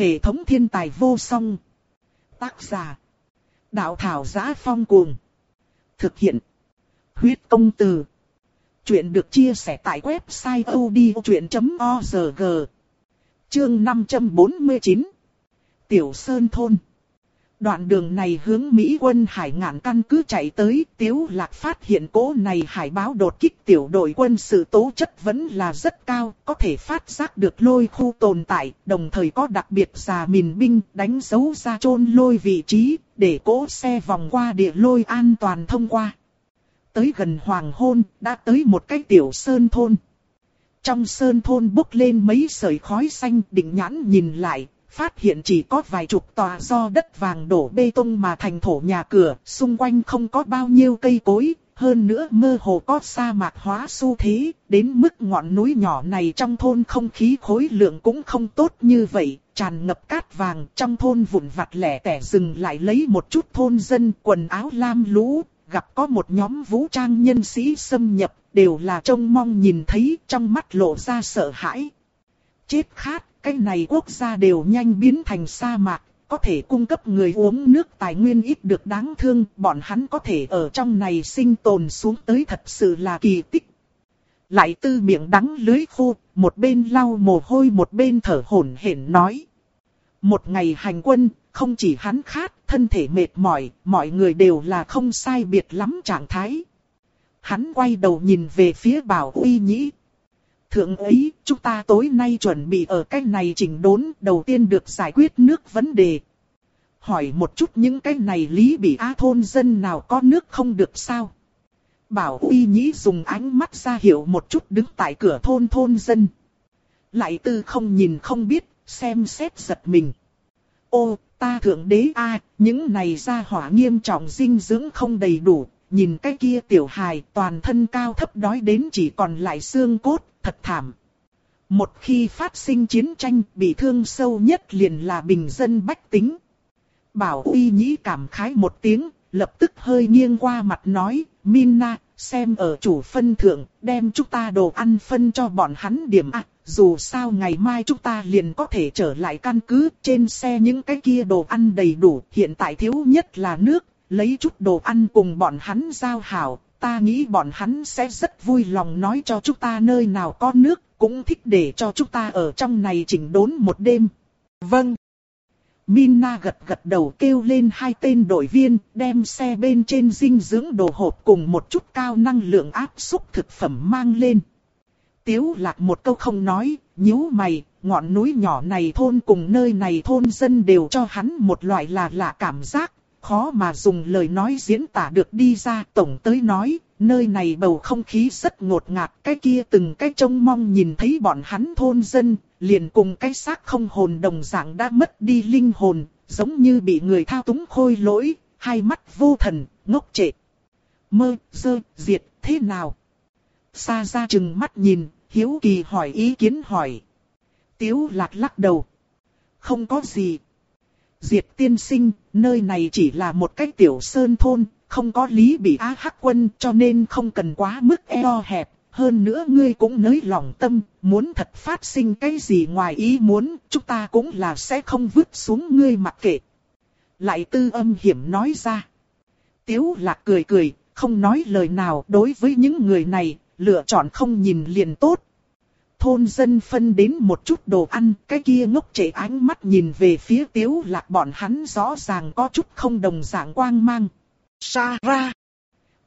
Hệ thống thiên tài vô song. Tác giả. Đạo thảo giá phong cuồng. Thực hiện. Huyết công từ. Chuyện được chia sẻ tại website odchuyện.org. Chương 549. Tiểu Sơn Thôn. Đoạn đường này hướng Mỹ quân hải ngạn căn cứ chạy tới, Tiếu Lạc phát hiện cố này hải báo đột kích tiểu đội quân sự tố chất vẫn là rất cao, có thể phát giác được lôi khu tồn tại, đồng thời có đặc biệt già mìn binh đánh dấu ra chôn lôi vị trí, để cố xe vòng qua địa lôi an toàn thông qua. Tới gần hoàng hôn, đã tới một cái tiểu sơn thôn. Trong sơn thôn bốc lên mấy sợi khói xanh định nhãn nhìn lại, phát hiện chỉ có vài chục tòa do đất vàng đổ bê tông mà thành thổ nhà cửa, xung quanh không có bao nhiêu cây cối, hơn nữa mơ hồ có sa mạc hóa xu thế, đến mức ngọn núi nhỏ này trong thôn không khí khối lượng cũng không tốt như vậy, tràn ngập cát vàng, trong thôn vụn vặt lẻ tẻ dừng lại lấy một chút thôn dân quần áo lam lũ, gặp có một nhóm vũ trang nhân sĩ xâm nhập, đều là trông mong nhìn thấy trong mắt lộ ra sợ hãi. Chết khát, cái này quốc gia đều nhanh biến thành sa mạc, có thể cung cấp người uống nước tài nguyên ít được đáng thương, bọn hắn có thể ở trong này sinh tồn xuống tới thật sự là kỳ tích. Lại tư miệng đắng lưới khô, một bên lau mồ hôi một bên thở hổn hển nói. Một ngày hành quân, không chỉ hắn khát, thân thể mệt mỏi, mọi người đều là không sai biệt lắm trạng thái. Hắn quay đầu nhìn về phía bảo uy nhĩ, Thượng ấy, chúng ta tối nay chuẩn bị ở cách này chỉnh đốn, đầu tiên được giải quyết nước vấn đề. Hỏi một chút những cái này lý bị á thôn dân nào có nước không được sao? Bảo uy nhĩ dùng ánh mắt ra hiệu một chút đứng tại cửa thôn thôn dân. Lại tư không nhìn không biết, xem xét giật mình. Ô, ta thượng đế a những này ra hỏa nghiêm trọng dinh dưỡng không đầy đủ, nhìn cái kia tiểu hài toàn thân cao thấp đói đến chỉ còn lại xương cốt, thật thảm. Một khi phát sinh chiến tranh, bị thương sâu nhất liền là bình dân bách tính. Bảo uy nhĩ cảm khái một tiếng, lập tức hơi nghiêng qua mặt nói, Minna, xem ở chủ phân thượng, đem chúng ta đồ ăn phân cho bọn hắn điểm ạ. dù sao ngày mai chúng ta liền có thể trở lại căn cứ, trên xe những cái kia đồ ăn đầy đủ, hiện tại thiếu nhất là nước, lấy chút đồ ăn cùng bọn hắn giao hảo, ta nghĩ bọn hắn sẽ rất vui lòng nói cho chúng ta nơi nào có nước, cũng thích để cho chúng ta ở trong này chỉnh đốn một đêm. Vâng. Minna gật gật đầu kêu lên hai tên đội viên, đem xe bên trên dinh dưỡng đồ hộp cùng một chút cao năng lượng áp xúc thực phẩm mang lên. Tiếu lạc một câu không nói, nhíu mày, ngọn núi nhỏ này thôn cùng nơi này thôn dân đều cho hắn một loại là lạ cảm giác, khó mà dùng lời nói diễn tả được đi ra. Tổng tới nói, nơi này bầu không khí rất ngột ngạt, cái kia từng cái trông mong nhìn thấy bọn hắn thôn dân, liền cùng cái xác không hồn đồng dạng đã mất đi linh hồn, giống như bị người thao túng khôi lỗi, hai mắt vô thần, ngốc trệ. Mơ, dơ, diệt, thế nào? Xa ra chừng mắt nhìn, hiếu kỳ hỏi ý kiến hỏi. Tiếu lạc lắc đầu. Không có gì. Diệt tiên sinh, nơi này chỉ là một cái tiểu sơn thôn, không có lý bị á hắc quân cho nên không cần quá mức eo hẹp. Hơn nữa ngươi cũng nới lòng tâm, muốn thật phát sinh cái gì ngoài ý muốn, chúng ta cũng là sẽ không vứt xuống ngươi mặc kệ. Lại tư âm hiểm nói ra. Tiếu lạc cười cười, không nói lời nào đối với những người này, lựa chọn không nhìn liền tốt, thôn dân phân đến một chút đồ ăn, cái kia ngốc trễ ánh mắt nhìn về phía tiếu lạc bọn hắn rõ ràng có chút không đồng dạng quang mang. Sa ra!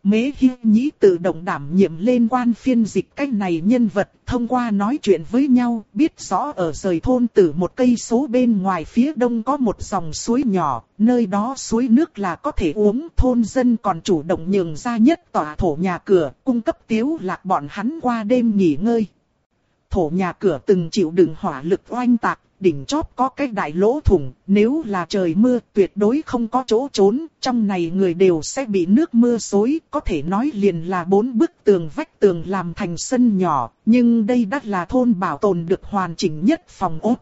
Mế hi nhĩ tự động đảm nhiệm lên quan phiên dịch cách này nhân vật, thông qua nói chuyện với nhau, biết rõ ở rời thôn từ một cây số bên ngoài phía đông có một dòng suối nhỏ, nơi đó suối nước là có thể uống, thôn dân còn chủ động nhường ra nhất tòa thổ nhà cửa, cung cấp tiếu lạc bọn hắn qua đêm nghỉ ngơi thổ nhà cửa từng chịu đựng hỏa lực oanh tạc, đỉnh chóp có cái đại lỗ thủng, nếu là trời mưa tuyệt đối không có chỗ trốn, trong này người đều sẽ bị nước mưa xối, có thể nói liền là bốn bức tường vách tường làm thành sân nhỏ, nhưng đây đã là thôn bảo tồn được hoàn chỉnh nhất phòng ốt.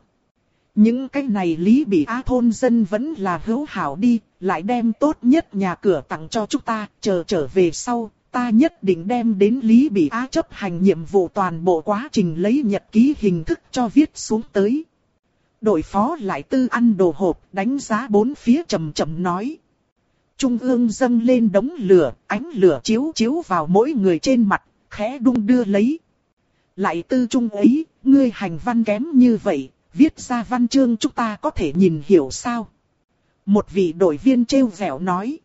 Những cái này lý bị á thôn dân vẫn là hữu hảo đi, lại đem tốt nhất nhà cửa tặng cho chúng ta, chờ trở về sau, ta nhất định đem đến Lý Bị Á chấp hành nhiệm vụ toàn bộ quá trình lấy nhật ký hình thức cho viết xuống tới. Đội phó lại tư ăn đồ hộp, đánh giá bốn phía chầm chậm nói. Trung ương dâng lên đống lửa, ánh lửa chiếu chiếu vào mỗi người trên mặt, khẽ đung đưa lấy. Lại tư trung ấy, ngươi hành văn kém như vậy, viết ra văn chương chúng ta có thể nhìn hiểu sao? Một vị đội viên treo vẻo nói.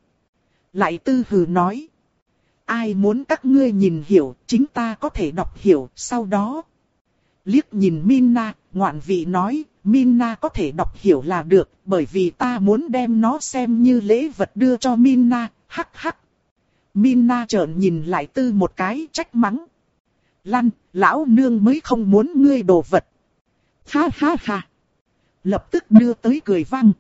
Lại tư hừ nói. Ai muốn các ngươi nhìn hiểu, chính ta có thể đọc hiểu, sau đó. Liếc nhìn Minna, ngoạn vị nói, Minna có thể đọc hiểu là được, bởi vì ta muốn đem nó xem như lễ vật đưa cho Minna, hắc hắc. Minna trợn nhìn lại tư một cái trách mắng. Lăn, lão nương mới không muốn ngươi đồ vật. Ha ha ha. Lập tức đưa tới cười vang.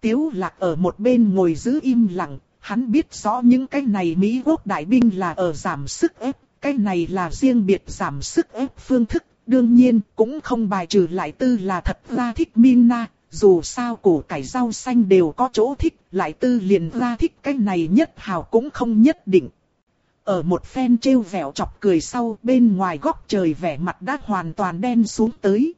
Tiếu lạc ở một bên ngồi giữ im lặng, hắn biết rõ những cái này Mỹ quốc đại binh là ở giảm sức ép, cái này là riêng biệt giảm sức ép phương thức, đương nhiên cũng không bài trừ lại tư là thật ra thích mina dù sao củ cải rau xanh đều có chỗ thích, lại tư liền ra thích cái này nhất hào cũng không nhất định. Ở một phen trêu vẻo chọc cười sau bên ngoài góc trời vẻ mặt đã hoàn toàn đen xuống tới.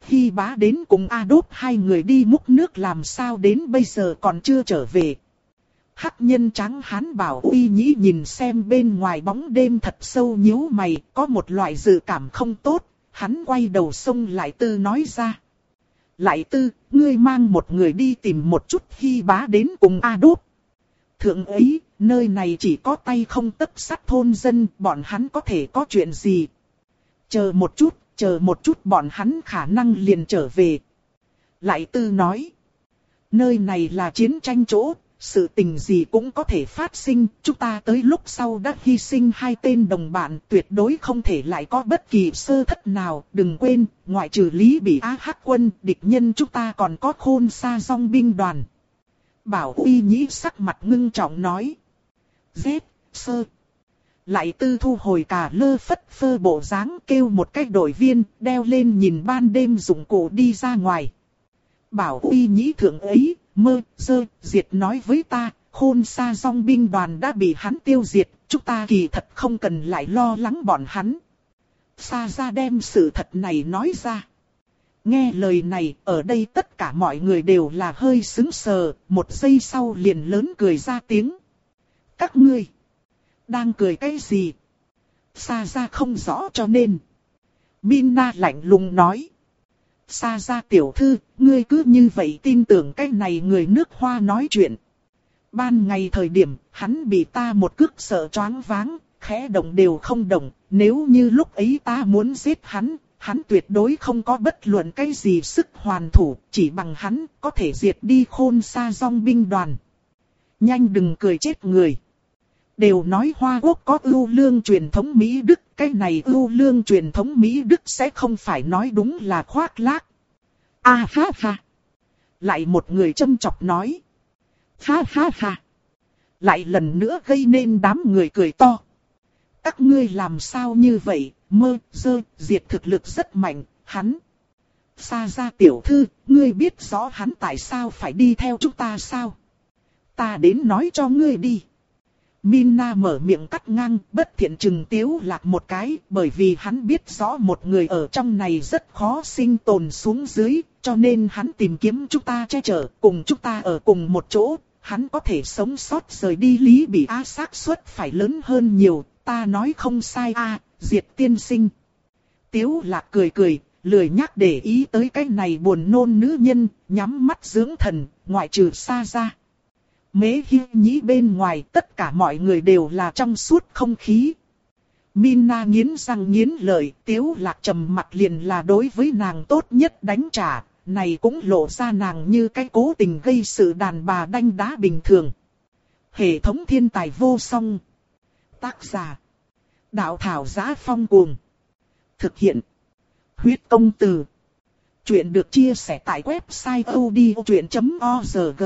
Khi bá đến cùng A đốt hai người đi múc nước làm sao đến bây giờ còn chưa trở về. Hắc nhân trắng hán bảo uy nhĩ nhìn xem bên ngoài bóng đêm thật sâu nhíu mày, có một loại dự cảm không tốt, hắn quay đầu sông lại tư nói ra. Lại tư, ngươi mang một người đi tìm một chút khi bá đến cùng A đốt. Thượng ấy, nơi này chỉ có tay không tất sắt thôn dân, bọn hắn có thể có chuyện gì. Chờ một chút, chờ một chút bọn hắn khả năng liền trở về. Lại tư nói, nơi này là chiến tranh chỗ, sự tình gì cũng có thể phát sinh, chúng ta tới lúc sau đã hy sinh hai tên đồng bạn, tuyệt đối không thể lại có bất kỳ sơ thất nào, đừng quên, ngoại trừ Lý Bị A Hắc quân, địch nhân chúng ta còn có khôn xa dòng binh đoàn. Bảo uy nhĩ sắc mặt ngưng trọng nói. Dết, sơ. Lại tư thu hồi cả lơ phất phơ bộ dáng kêu một cách đội viên, đeo lên nhìn ban đêm dụng cụ đi ra ngoài. Bảo uy nhĩ thượng ấy, mơ, dơ, diệt nói với ta, khôn xa dòng binh đoàn đã bị hắn tiêu diệt, chúng ta kỳ thật không cần lại lo lắng bọn hắn. Sa ra đem sự thật này nói ra. Nghe lời này, ở đây tất cả mọi người đều là hơi sững sờ, một giây sau liền lớn cười ra tiếng. Các ngươi, đang cười cái gì? Sa ra không rõ cho nên. Minna lạnh lùng nói. Sa ra tiểu thư, ngươi cứ như vậy tin tưởng cái này người nước hoa nói chuyện. Ban ngày thời điểm, hắn bị ta một cước sợ choáng váng, khẽ động đều không động, nếu như lúc ấy ta muốn giết hắn, hắn tuyệt đối không có bất luận cái gì sức hoàn thủ, chỉ bằng hắn có thể diệt đi khôn xa dòng binh đoàn. Nhanh đừng cười chết người. Đều nói Hoa Quốc có ưu lương truyền thống Mỹ Đức, cái này ưu lương truyền thống Mỹ Đức sẽ không phải nói đúng là khoác lác. A ha ha. Lại một người châm chọc nói. Ha ha ha. Lại lần nữa gây nên đám người cười to. Các ngươi làm sao như vậy, mơ, dơ, diệt thực lực rất mạnh, hắn. Xa ra tiểu thư, ngươi biết rõ hắn tại sao phải đi theo chúng ta sao? Ta đến nói cho ngươi đi. Minna mở miệng cắt ngang, bất thiện chừng tiếu lạc một cái, bởi vì hắn biết rõ một người ở trong này rất khó sinh tồn xuống dưới, cho nên hắn tìm kiếm chúng ta che chở, cùng chúng ta ở cùng một chỗ, hắn có thể sống sót rời đi lý bị á xác suất phải lớn hơn nhiều, ta nói không sai a diệt tiên sinh. Tiếu lạc cười cười, lười nhắc để ý tới cái này buồn nôn nữ nhân, nhắm mắt dưỡng thần, ngoại trừ xa ra. Mế hi nhĩ bên ngoài tất cả mọi người đều là trong suốt không khí. Minna nghiến răng nghiến lợi, tiếu lạc trầm mặt liền là đối với nàng tốt nhất đánh trả, này cũng lộ ra nàng như cái cố tình gây sự đàn bà đanh đá bình thường. Hệ thống thiên tài vô song. Tác giả. Đạo thảo giá phong cuồng. Thực hiện. Huyết công từ. Chuyện được chia sẻ tại website odchuyện.org.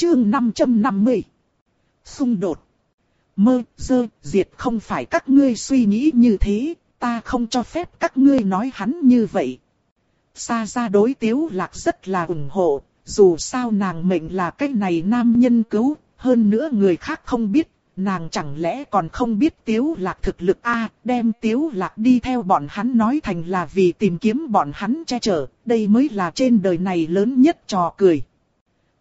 Chương 550. Xung đột. Mơ, dơ, diệt không phải các ngươi suy nghĩ như thế, ta không cho phép các ngươi nói hắn như vậy. Sa ra đối tiếu lạc rất là ủng hộ, dù sao nàng mệnh là cái này nam nhân cứu, hơn nữa người khác không biết, nàng chẳng lẽ còn không biết tiếu lạc thực lực a đem tiếu lạc đi theo bọn hắn nói thành là vì tìm kiếm bọn hắn che chở, đây mới là trên đời này lớn nhất trò cười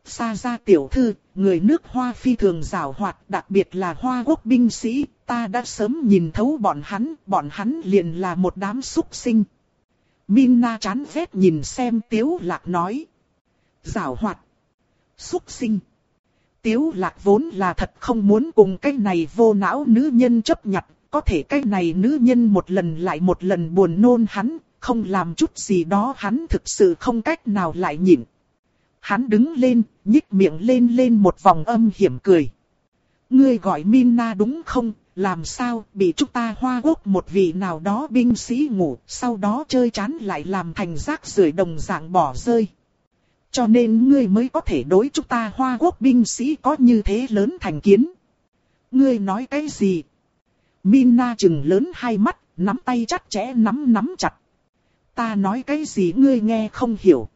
xa gia tiểu thư, người nước hoa phi thường rào hoạt, đặc biệt là hoa quốc binh sĩ, ta đã sớm nhìn thấu bọn hắn, bọn hắn liền là một đám súc sinh. Minna chán ghét nhìn xem tiếu lạc nói. Rào hoạt. Súc sinh. Tiếu lạc vốn là thật không muốn cùng cái này vô não nữ nhân chấp nhặt, có thể cái này nữ nhân một lần lại một lần buồn nôn hắn, không làm chút gì đó hắn thực sự không cách nào lại nhịn. Hắn đứng lên, nhích miệng lên lên một vòng âm hiểm cười. Ngươi gọi Minna đúng không, làm sao bị chúng ta hoa quốc một vị nào đó binh sĩ ngủ, sau đó chơi chán lại làm thành rác rưởi đồng dạng bỏ rơi. Cho nên ngươi mới có thể đối chúng ta hoa quốc binh sĩ có như thế lớn thành kiến. Ngươi nói cái gì? Minna chừng lớn hai mắt, nắm tay chặt chẽ nắm nắm chặt. Ta nói cái gì ngươi nghe không hiểu.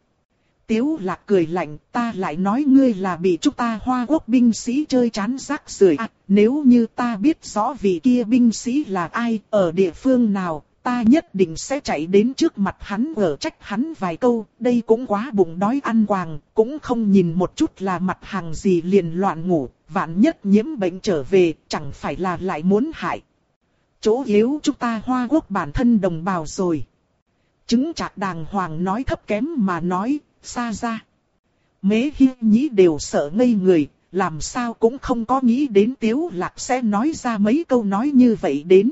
Tiếu lạc cười lạnh, ta lại nói ngươi là bị chúng ta hoa quốc binh sĩ chơi chán rác rưởi à, nếu như ta biết rõ vị kia binh sĩ là ai, ở địa phương nào, ta nhất định sẽ chạy đến trước mặt hắn ở trách hắn vài câu, đây cũng quá bụng đói ăn quàng, cũng không nhìn một chút là mặt hàng gì liền loạn ngủ, vạn nhất nhiễm bệnh trở về, chẳng phải là lại muốn hại. Chỗ yếu chúng ta hoa quốc bản thân đồng bào rồi. Chứng chạc đàng hoàng nói thấp kém mà nói, xa ra. Mế hi nhĩ đều sợ ngây người, làm sao cũng không có nghĩ đến tiếu lạc sẽ nói ra mấy câu nói như vậy đến.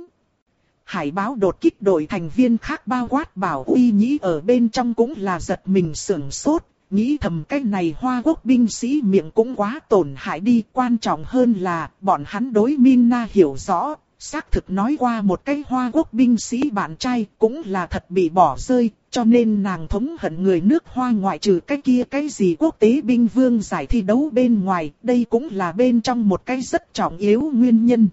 Hải báo đột kích đội thành viên khác bao quát bảo uy nhĩ ở bên trong cũng là giật mình sưởng sốt, nghĩ thầm cái này hoa quốc binh sĩ miệng cũng quá tổn hại đi. Quan trọng hơn là bọn hắn đối Minna hiểu rõ, xác thực nói qua một cái hoa quốc binh sĩ bạn trai cũng là thật bị bỏ rơi, cho nên nàng thống hận người nước hoa ngoại trừ cái kia cái gì quốc tế binh vương giải thi đấu bên ngoài, đây cũng là bên trong một cái rất trọng yếu nguyên nhân.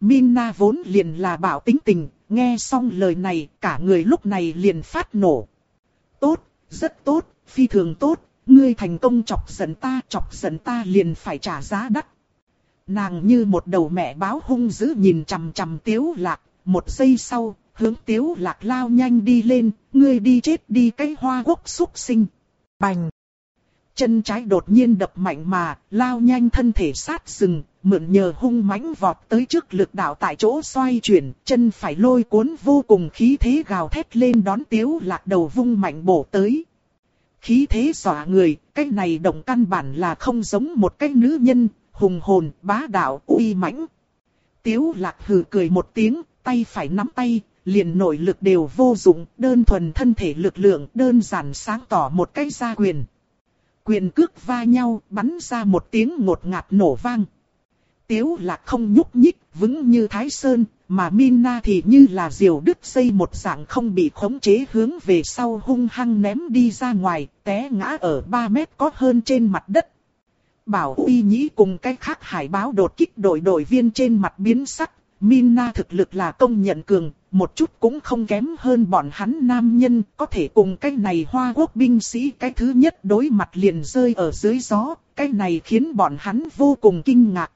Minna vốn liền là bảo tính tình, nghe xong lời này, cả người lúc này liền phát nổ. Tốt, rất tốt, phi thường tốt, ngươi thành công chọc giận ta, chọc giận ta liền phải trả giá đắt. Nàng như một đầu mẹ báo hung dữ nhìn chằm chằm tiếu lạc, một giây sau, hướng tiếu lạc lao nhanh đi lên, ngươi đi chết đi cái hoa quốc xúc sinh. Bành! Chân trái đột nhiên đập mạnh mà, lao nhanh thân thể sát rừng, mượn nhờ hung mãnh vọt tới trước lực đạo tại chỗ xoay chuyển, chân phải lôi cuốn vô cùng khí thế gào thét lên đón tiếu lạc đầu vung mạnh bổ tới. Khí thế xỏa người, cái này động căn bản là không giống một cái nữ nhân, hùng hồn, bá đạo, uy mãnh. Tiếu lạc hừ cười một tiếng, tay phải nắm tay, liền nội lực đều vô dụng, đơn thuần thân thể lực lượng, đơn giản sáng tỏ một cái gia quyền. Quyền cước va nhau, bắn ra một tiếng ngột ngạt nổ vang. Tiếu lạc không nhúc nhích, vững như thái sơn, mà Minna thì như là diều đứt dây một dạng không bị khống chế hướng về sau hung hăng ném đi ra ngoài, té ngã ở 3 mét có hơn trên mặt đất. Bảo uy nhĩ cùng cái khác hải báo đột kích đội đội viên trên mặt biến sắc, mina thực lực là công nhận cường, một chút cũng không kém hơn bọn hắn nam nhân, có thể cùng cái này hoa quốc binh sĩ cái thứ nhất đối mặt liền rơi ở dưới gió, cái này khiến bọn hắn vô cùng kinh ngạc.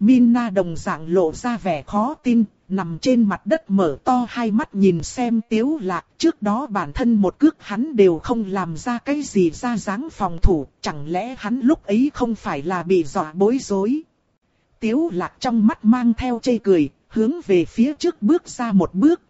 Minna đồng dạng lộ ra vẻ khó tin, nằm trên mặt đất mở to hai mắt nhìn xem tiếu lạc. Trước đó bản thân một cước hắn đều không làm ra cái gì ra dáng phòng thủ, chẳng lẽ hắn lúc ấy không phải là bị dọa bối rối. Tiếu lạc trong mắt mang theo chê cười, hướng về phía trước bước ra một bước.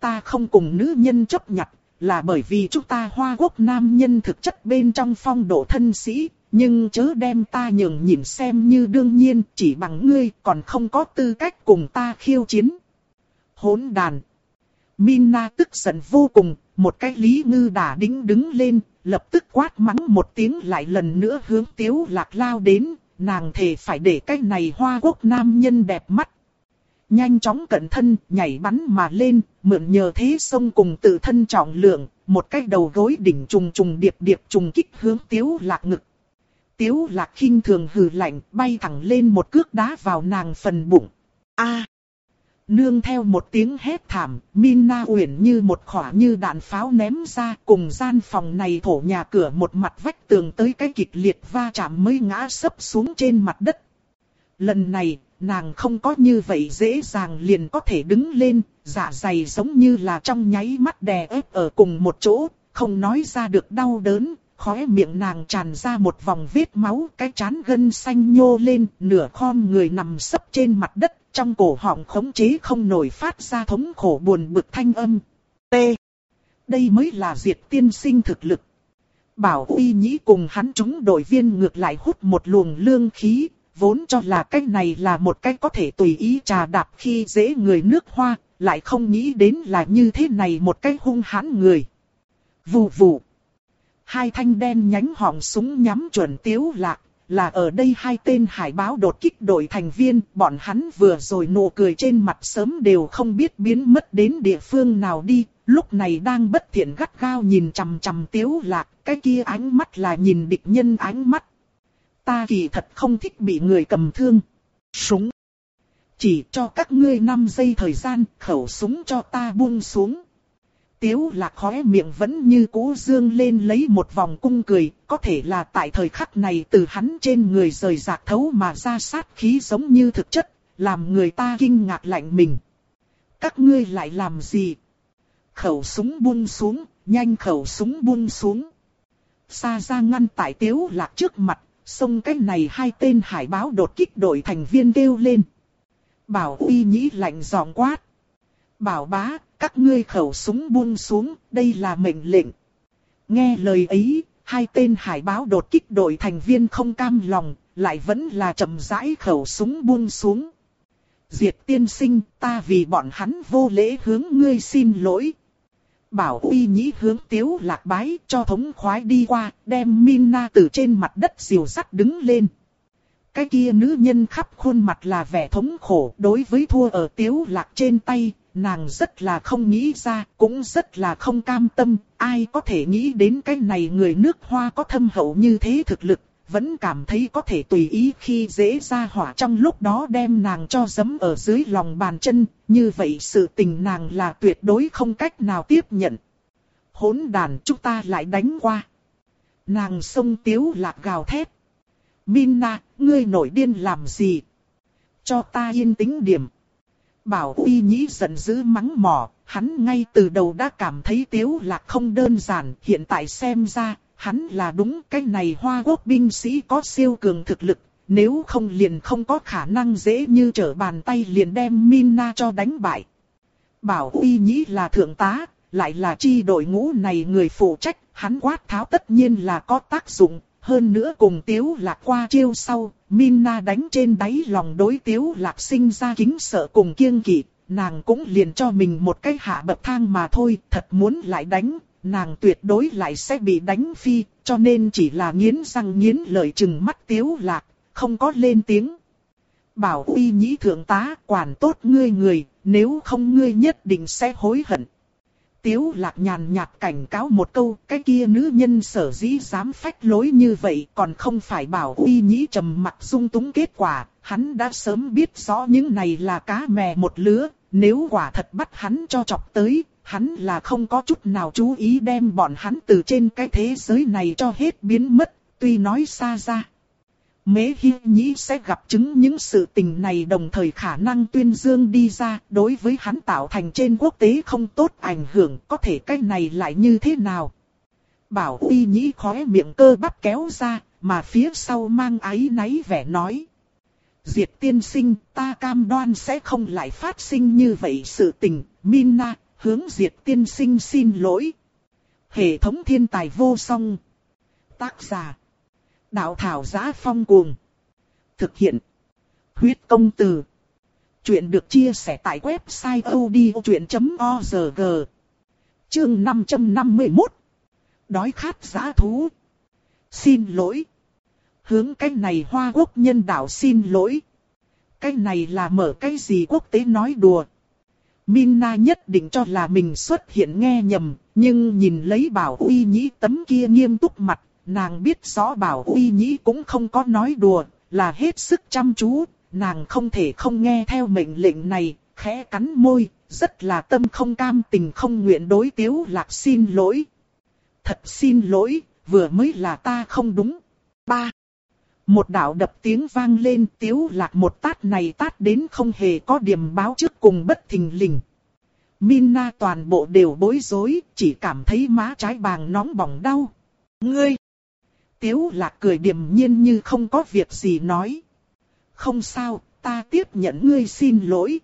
Ta không cùng nữ nhân chấp nhặt, là bởi vì chúng ta hoa quốc nam nhân thực chất bên trong phong độ thân sĩ, nhưng chớ đem ta nhường nhìn xem như đương nhiên, chỉ bằng ngươi còn không có tư cách cùng ta khiêu chiến. Hỗn đàn. mina tức giận vô cùng, một cái lý ngư đả đính đứng lên, lập tức quát mắng một tiếng lại lần nữa hướng tiếu lạc lao đến, nàng thề phải để cái này hoa quốc nam nhân đẹp mắt. Nhanh chóng cận thân, nhảy bắn mà lên, mượn nhờ thế sông cùng tự thân trọng lượng, một cái đầu gối đỉnh trùng trùng điệp điệp trùng kích hướng tiếu lạc ngực. Tiếu lạc khinh thường hừ lạnh, bay thẳng lên một cước đá vào nàng phần bụng. A! Nương theo một tiếng hét thảm, Minna uyển như một khỏa như đạn pháo ném ra cùng gian phòng này thổ nhà cửa một mặt vách tường tới cái kịch liệt va chạm mới ngã sấp xuống trên mặt đất. Lần này, nàng không có như vậy dễ dàng liền có thể đứng lên, dạ dày giống như là trong nháy mắt đè ép ở cùng một chỗ, không nói ra được đau đớn, khóe miệng nàng tràn ra một vòng vết máu, cái chán gân xanh nhô lên, nửa khom người nằm sấp trên mặt đất, trong cổ họng khống chế không nổi phát ra thống khổ buồn bực thanh âm. T. Đây mới là diệt tiên sinh thực lực. Bảo uy nhĩ cùng hắn chúng đội viên ngược lại hút một luồng lương khí, vốn cho là cách này là một cách có thể tùy ý trà đạp khi dễ người nước hoa, lại không nghĩ đến là như thế này một cách hung hãn người. Vù vù. Hai thanh đen nhánh họng súng nhắm chuẩn tiếu lạc, là ở đây hai tên hải báo đột kích đội thành viên, bọn hắn vừa rồi nụ cười trên mặt sớm đều không biết biến mất đến địa phương nào đi, lúc này đang bất thiện gắt gao nhìn chằm chằm tiếu lạc, cái kia ánh mắt là nhìn địch nhân ánh mắt. Ta kỳ thật không thích bị người cầm thương. Súng. Chỉ cho các ngươi 5 giây thời gian, khẩu súng cho ta buông xuống. Tiếu lạc khóe miệng vẫn như cũ dương lên lấy một vòng cung cười, có thể là tại thời khắc này từ hắn trên người rời rạc thấu mà ra sát khí giống như thực chất, làm người ta kinh ngạc lạnh mình. Các ngươi lại làm gì? Khẩu súng buông xuống, nhanh khẩu súng buông xuống. Xa ra ngăn tại tiếu lạc trước mặt, xông cái này hai tên hải báo đột kích đội thành viên kêu lên. Bảo uy nhĩ lạnh giọng quát. Bảo bá, các ngươi khẩu súng buông xuống, đây là mệnh lệnh. Nghe lời ấy, hai tên hải báo đột kích đội thành viên không cam lòng, lại vẫn là chậm rãi khẩu súng buông xuống. Diệt tiên sinh, ta vì bọn hắn vô lễ hướng ngươi xin lỗi. Bảo uy nhĩ hướng tiếu lạc bái cho thống khoái đi qua, đem mina từ trên mặt đất diều sắt đứng lên. Cái kia nữ nhân khắp khuôn mặt là vẻ thống khổ đối với thua ở tiếu lạc trên tay, nàng rất là không nghĩ ra, cũng rất là không cam tâm, ai có thể nghĩ đến cái này người nước hoa có thâm hậu như thế thực lực, vẫn cảm thấy có thể tùy ý khi dễ ra hỏa trong lúc đó đem nàng cho giấm ở dưới lòng bàn chân, như vậy sự tình nàng là tuyệt đối không cách nào tiếp nhận. Hỗn đàn chúng ta lại đánh qua. Nàng sông tiếu lạc gào thét. Minna, ngươi nổi điên làm gì? Cho ta yên tĩnh điểm. Bảo uy nhĩ giận dữ mắng mỏ, hắn ngay từ đầu đã cảm thấy tiếu lạc không đơn giản, hiện tại xem ra, hắn là đúng cái này hoa quốc binh sĩ có siêu cường thực lực, nếu không liền không có khả năng dễ như trở bàn tay liền đem Minna cho đánh bại. Bảo uy nhĩ là thượng tá, lại là chi đội ngũ này người phụ trách, hắn quát tháo tất nhiên là có tác dụng, hơn nữa cùng tiếu lạc qua chiêu sau, Minna đánh trên đáy lòng đối tiếu lạc sinh ra kính sợ cùng kiêng kỵ, nàng cũng liền cho mình một cái hạ bậc thang mà thôi, thật muốn lại đánh, nàng tuyệt đối lại sẽ bị đánh phi, cho nên chỉ là nghiến răng nghiến lợi chừng mắt tiếu lạc, không có lên tiếng. Bảo uy nhĩ thượng tá, quản tốt ngươi người, nếu không ngươi nhất định sẽ hối hận. Tiếu lạc nhàn nhạt cảnh cáo một câu, cái kia nữ nhân sở dĩ dám phách lối như vậy còn không phải bảo uy nhĩ trầm mặt dung túng kết quả, hắn đã sớm biết rõ những này là cá mè một lứa, nếu quả thật bắt hắn cho chọc tới, hắn là không có chút nào chú ý đem bọn hắn từ trên cái thế giới này cho hết biến mất, tuy nói xa ra. Mế Hi Nhĩ sẽ gặp chứng những sự tình này đồng thời khả năng tuyên dương đi ra, đối với hắn tạo thành trên quốc tế không tốt ảnh hưởng, có thể cái này lại như thế nào? Bảo Uy Nhĩ khóe miệng cơ bắp kéo ra, mà phía sau mang ái náy vẻ nói. Diệt tiên sinh, ta cam đoan sẽ không lại phát sinh như vậy sự tình, Minna, hướng diệt tiên sinh xin lỗi. Hệ thống thiên tài vô song. Tác giả Đạo thảo giá phong cuồng. Thực hiện. Huyết công từ. Chuyện được chia sẻ tại website odchuyện.org. Chương 551. Đói khát giá thú. Xin lỗi. Hướng cái này hoa quốc nhân đạo xin lỗi. Cái này là mở cái gì quốc tế nói đùa. Minna nhất định cho là mình xuất hiện nghe nhầm, nhưng nhìn lấy bảo uy nhĩ tấm kia nghiêm túc mặt, nàng biết rõ bảo uy nhĩ cũng không có nói đùa, là hết sức chăm chú, nàng không thể không nghe theo mệnh lệnh này, khẽ cắn môi, rất là tâm không cam tình không nguyện đối tiếu lạc xin lỗi. Thật xin lỗi, vừa mới là ta không đúng. ba Một đạo đập tiếng vang lên tiếu lạc một tát này tát đến không hề có điểm báo trước cùng bất thình lình. minna toàn bộ đều bối rối, chỉ cảm thấy má trái bàng nóng bỏng đau. Ngươi! Tiếu lạc cười điềm nhiên như không có việc gì nói. Không sao, ta tiếp nhận ngươi xin lỗi.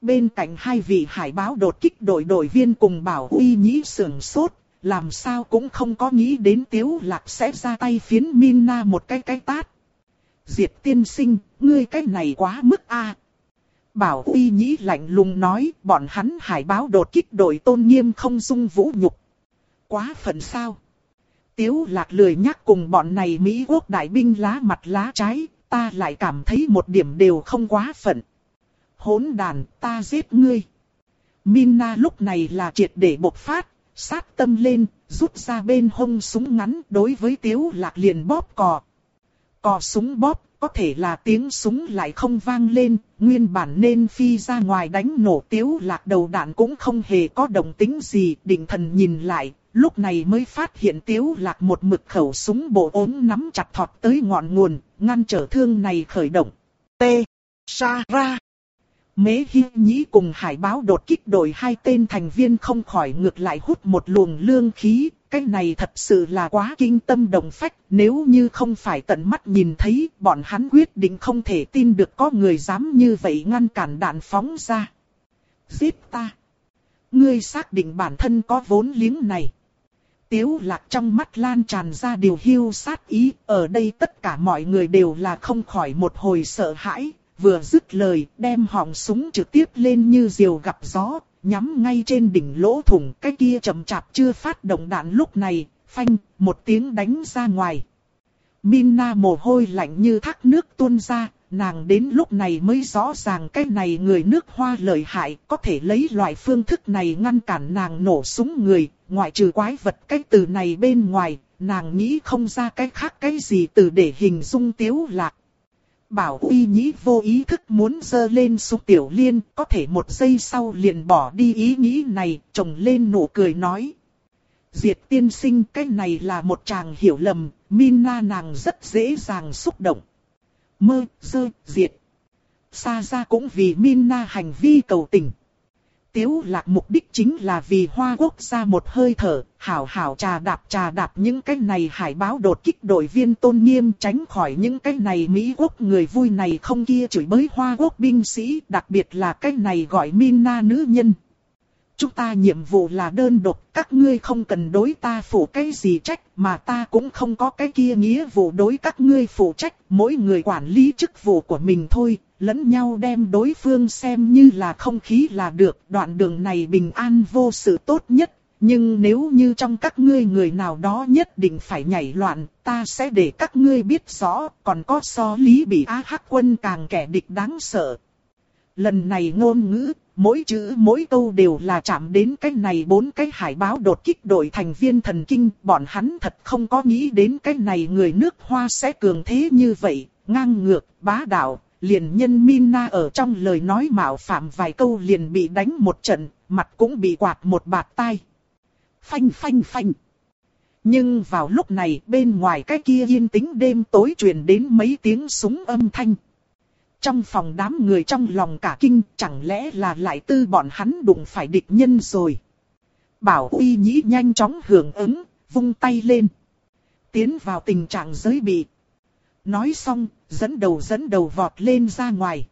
Bên cạnh hai vị hải báo đột kích đội đội viên cùng bảo uy nhĩ sườn sốt, làm sao cũng không có nghĩ đến tiếu lạc sẽ ra tay phiến Mina một cái cái tát. Diệt tiên sinh, ngươi cái này quá mức a. Bảo uy nhĩ lạnh lùng nói, bọn hắn hải báo đột kích đội tôn nghiêm không dung vũ nhục. Quá phận sao? Tiếu lạc lười nhắc cùng bọn này Mỹ quốc đại binh lá mặt lá trái, ta lại cảm thấy một điểm đều không quá phận. Hỗn đàn, ta giết ngươi. Mina lúc này là triệt để bộc phát, sát tâm lên, rút ra bên hông súng ngắn đối với tiếu lạc liền bóp cò. Cò súng bóp, có thể là tiếng súng lại không vang lên, nguyên bản nên phi ra ngoài đánh nổ tiếu lạc đầu đạn cũng không hề có động tính gì, định thần nhìn lại, lúc này mới phát hiện tiếu lạc một mực khẩu súng bộ ốm nắm chặt thọt tới ngọn nguồn, ngăn trở thương này khởi động. T. Sa ra. Mế Hi Nhĩ cùng hải báo đột kích đội hai tên thành viên không khỏi ngược lại hút một luồng lương khí, cái này thật sự là quá kinh tâm động phách, nếu như không phải tận mắt nhìn thấy, bọn hắn quyết định không thể tin được có người dám như vậy ngăn cản đạn phóng ra. Giết ta! Ngươi xác định bản thân có vốn liếng này. Tiếu lạc trong mắt lan tràn ra điều hiu sát ý, ở đây tất cả mọi người đều là không khỏi một hồi sợ hãi, vừa dứt lời, đem họng súng trực tiếp lên như diều gặp gió, nhắm ngay trên đỉnh lỗ thủng, cái kia chậm chạp chưa phát động đạn lúc này, phanh, một tiếng đánh ra ngoài. mina mồ hôi lạnh như thác nước tuôn ra, nàng đến lúc này mới rõ ràng cái này người nước hoa lợi hại, có thể lấy loại phương thức này ngăn cản nàng nổ súng người, ngoại trừ quái vật cái từ này bên ngoài, nàng nghĩ không ra cái khác cái gì từ để hình dung tiếu lạc. Bảo uy nhĩ vô ý thức muốn dơ lên súng tiểu liên, có thể một giây sau liền bỏ đi ý nghĩ này, chồng lên nụ cười nói. Diệt tiên sinh cái này là một chàng hiểu lầm, Mina nàng rất dễ dàng xúc động. Mơ, dơ, diệt. Sa ra cũng vì Mina hành vi cầu tình. Tiếu lạc mục đích chính là vì hoa quốc ra một hơi thở, hảo hảo trà đạp trà đạp những cái này hải báo đột kích đội viên tôn nghiêm tránh khỏi những cái này Mỹ quốc người vui này không kia chửi bới hoa quốc binh sĩ, đặc biệt là cái này gọi Mina nữ nhân. Chúng ta nhiệm vụ là đơn độc, các ngươi không cần đối ta phụ cái gì trách, mà ta cũng không có cái kia nghĩa vụ đối các ngươi phụ trách, mỗi người quản lý chức vụ của mình thôi, lẫn nhau đem đối phương xem như là không khí là được, đoạn đường này bình an vô sự tốt nhất. Nhưng nếu như trong các ngươi người nào đó nhất định phải nhảy loạn, ta sẽ để các ngươi biết rõ, còn có so lý bị á hắc quân càng kẻ địch đáng sợ. Lần này ngôn ngữ, mỗi chữ mỗi câu đều là chạm đến cái này bốn cái hải báo đột kích đội thành viên thần kinh, bọn hắn thật không có nghĩ đến cái này người nước hoa sẽ cường thế như vậy, ngang ngược, bá đạo, liền nhân Mina ở trong lời nói mạo phạm vài câu liền bị đánh một trận, mặt cũng bị quạt một bạt tai. Phanh phanh phanh. Nhưng vào lúc này bên ngoài cái kia yên tĩnh đêm tối truyền đến mấy tiếng súng âm thanh. Trong phòng đám người trong lòng cả kinh chẳng lẽ là lại tư bọn hắn đụng phải địch nhân rồi. Bảo uy nhĩ nhanh chóng hưởng ứng, vung tay lên. Tiến vào tình trạng giới bị. Nói xong, dẫn đầu dẫn đầu vọt lên ra ngoài.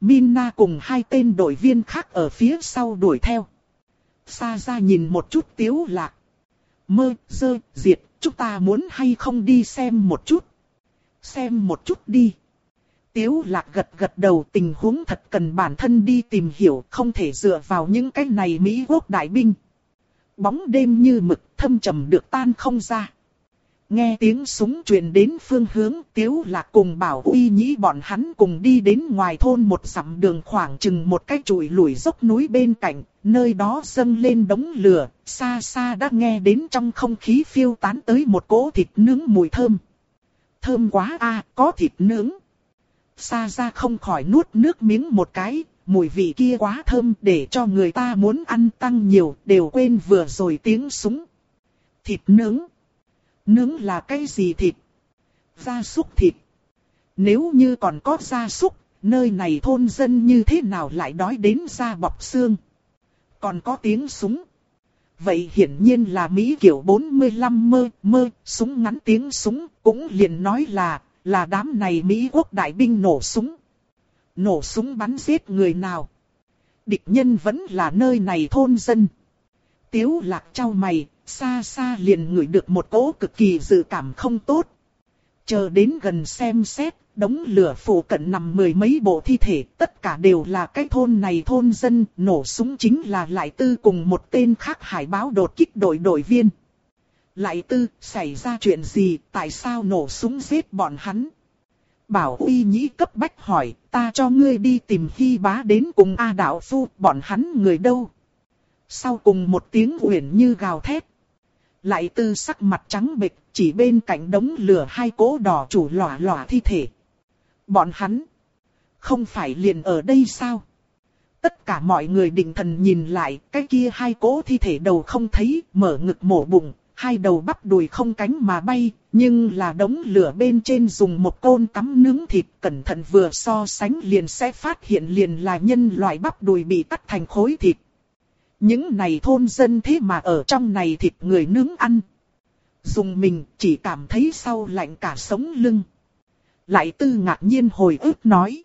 Minna cùng hai tên đội viên khác ở phía sau đuổi theo. Xa ra nhìn một chút tiếu lạc. Mơ, dơ, diệt, chúng ta muốn hay không đi xem một chút. Xem một chút đi. Tiếu lạc gật gật đầu tình huống thật cần bản thân đi tìm hiểu không thể dựa vào những cái này Mỹ quốc đại binh. Bóng đêm như mực thâm trầm được tan không ra. Nghe tiếng súng truyền đến phương hướng tiếu lạc cùng bảo uy nhĩ bọn hắn cùng đi đến ngoài thôn một dặm đường khoảng chừng một cái chuỗi lùi dốc núi bên cạnh, nơi đó dâng lên đống lửa, xa xa đã nghe đến trong không khí phiêu tán tới một cỗ thịt nướng mùi thơm. Thơm quá a có thịt nướng. Xa ra không khỏi nuốt nước miếng một cái, mùi vị kia quá thơm để cho người ta muốn ăn tăng nhiều, đều quên vừa rồi tiếng súng. Thịt nướng. Nướng là cái gì thịt? Gia súc thịt. Nếu như còn có gia súc, nơi này thôn dân như thế nào lại đói đến da bọc xương. Còn có tiếng súng. Vậy hiển nhiên là Mỹ kiểu 45 mơ mơ, súng ngắn tiếng súng, cũng liền nói là, là đám này Mỹ quốc đại binh nổ súng. Nổ súng bắn giết người nào? Địch nhân vẫn là nơi này thôn dân. Tiếu lạc trao mày, xa xa liền ngửi được một cỗ cực kỳ dự cảm không tốt. Chờ đến gần xem xét, đống lửa phủ cận nằm mười mấy bộ thi thể, tất cả đều là cái thôn này thôn dân, nổ súng chính là Lại Tư cùng một tên khác hải báo đột kích đội đội viên. Lại Tư, xảy ra chuyện gì, tại sao nổ súng giết bọn hắn? Bảo uy nhĩ cấp bách hỏi, ta cho ngươi đi tìm hy bá đến cùng A đạo phu, bọn hắn người đâu? Sau cùng một tiếng uyển như gào thét. Lại tư sắc mặt trắng bệch, chỉ bên cạnh đống lửa hai cỗ đỏ chủ lỏa lỏa thi thể. Bọn hắn, không phải liền ở đây sao? Tất cả mọi người định thần nhìn lại, cái kia hai cỗ thi thể đầu không thấy, mở ngực mổ bụng, hai đầu bắp đùi không cánh mà bay, nhưng là đống lửa bên trên dùng một côn tắm nướng thịt cẩn thận vừa so sánh liền sẽ phát hiện liền là nhân loại bắp đùi bị cắt thành khối thịt. Những này thôn dân thế mà ở trong này thịt người nướng ăn. Dùng mình chỉ cảm thấy sau lạnh cả sống lưng. Lại tư ngạc nhiên hồi ức nói.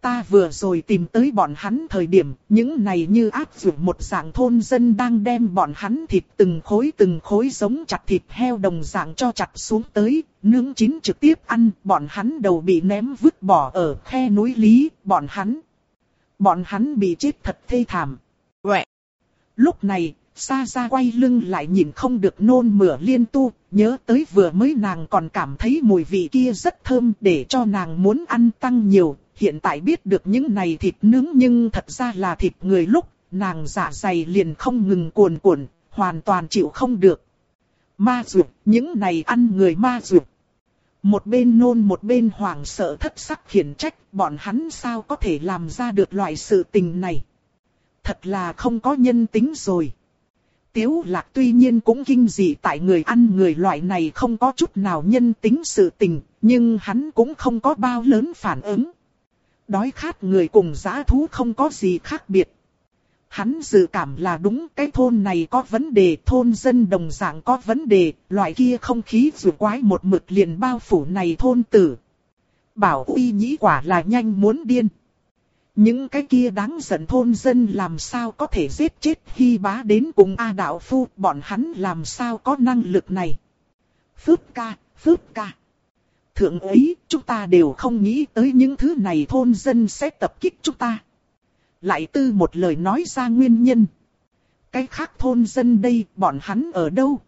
Ta vừa rồi tìm tới bọn hắn thời điểm, những này như áp dụng một dạng thôn dân đang đem bọn hắn thịt từng khối từng khối giống chặt thịt heo đồng dạng cho chặt xuống tới, nướng chín trực tiếp ăn, bọn hắn đầu bị ném vứt bỏ ở khe núi lý, bọn hắn. Bọn hắn bị chết thật thê thảm. Quẹ! Lúc này, xa ra quay lưng lại nhìn không được nôn mửa liên tu, nhớ tới vừa mới nàng còn cảm thấy mùi vị kia rất thơm để cho nàng muốn ăn tăng nhiều, hiện tại biết được những này thịt nướng nhưng thật ra là thịt người lúc, nàng dạ dày liền không ngừng cuồn cuộn, hoàn toàn chịu không được. Ma dược, những này ăn người ma dược. Một bên nôn một bên hoảng sợ thất sắc khiển trách, bọn hắn sao có thể làm ra được loại sự tình này. Thật là không có nhân tính rồi. Tiếu lạc tuy nhiên cũng kinh dị tại người ăn người loại này không có chút nào nhân tính sự tình, nhưng hắn cũng không có bao lớn phản ứng. Đói khát người cùng giã thú không có gì khác biệt. Hắn dự cảm là đúng cái thôn này có vấn đề, thôn dân đồng dạng có vấn đề, loại kia không khí dù quái một mực liền bao phủ này thôn tử. Bảo uy nhĩ quả là nhanh muốn điên. Những cái kia đáng giận thôn dân làm sao có thể giết chết khi bá đến cùng A đạo phu, bọn hắn làm sao có năng lực này. Phước ca, phước ca. Thượng ấy, chúng ta đều không nghĩ tới những thứ này thôn dân sẽ tập kích chúng ta. Lại tư một lời nói ra nguyên nhân. Cái khác thôn dân đây, bọn hắn ở đâu?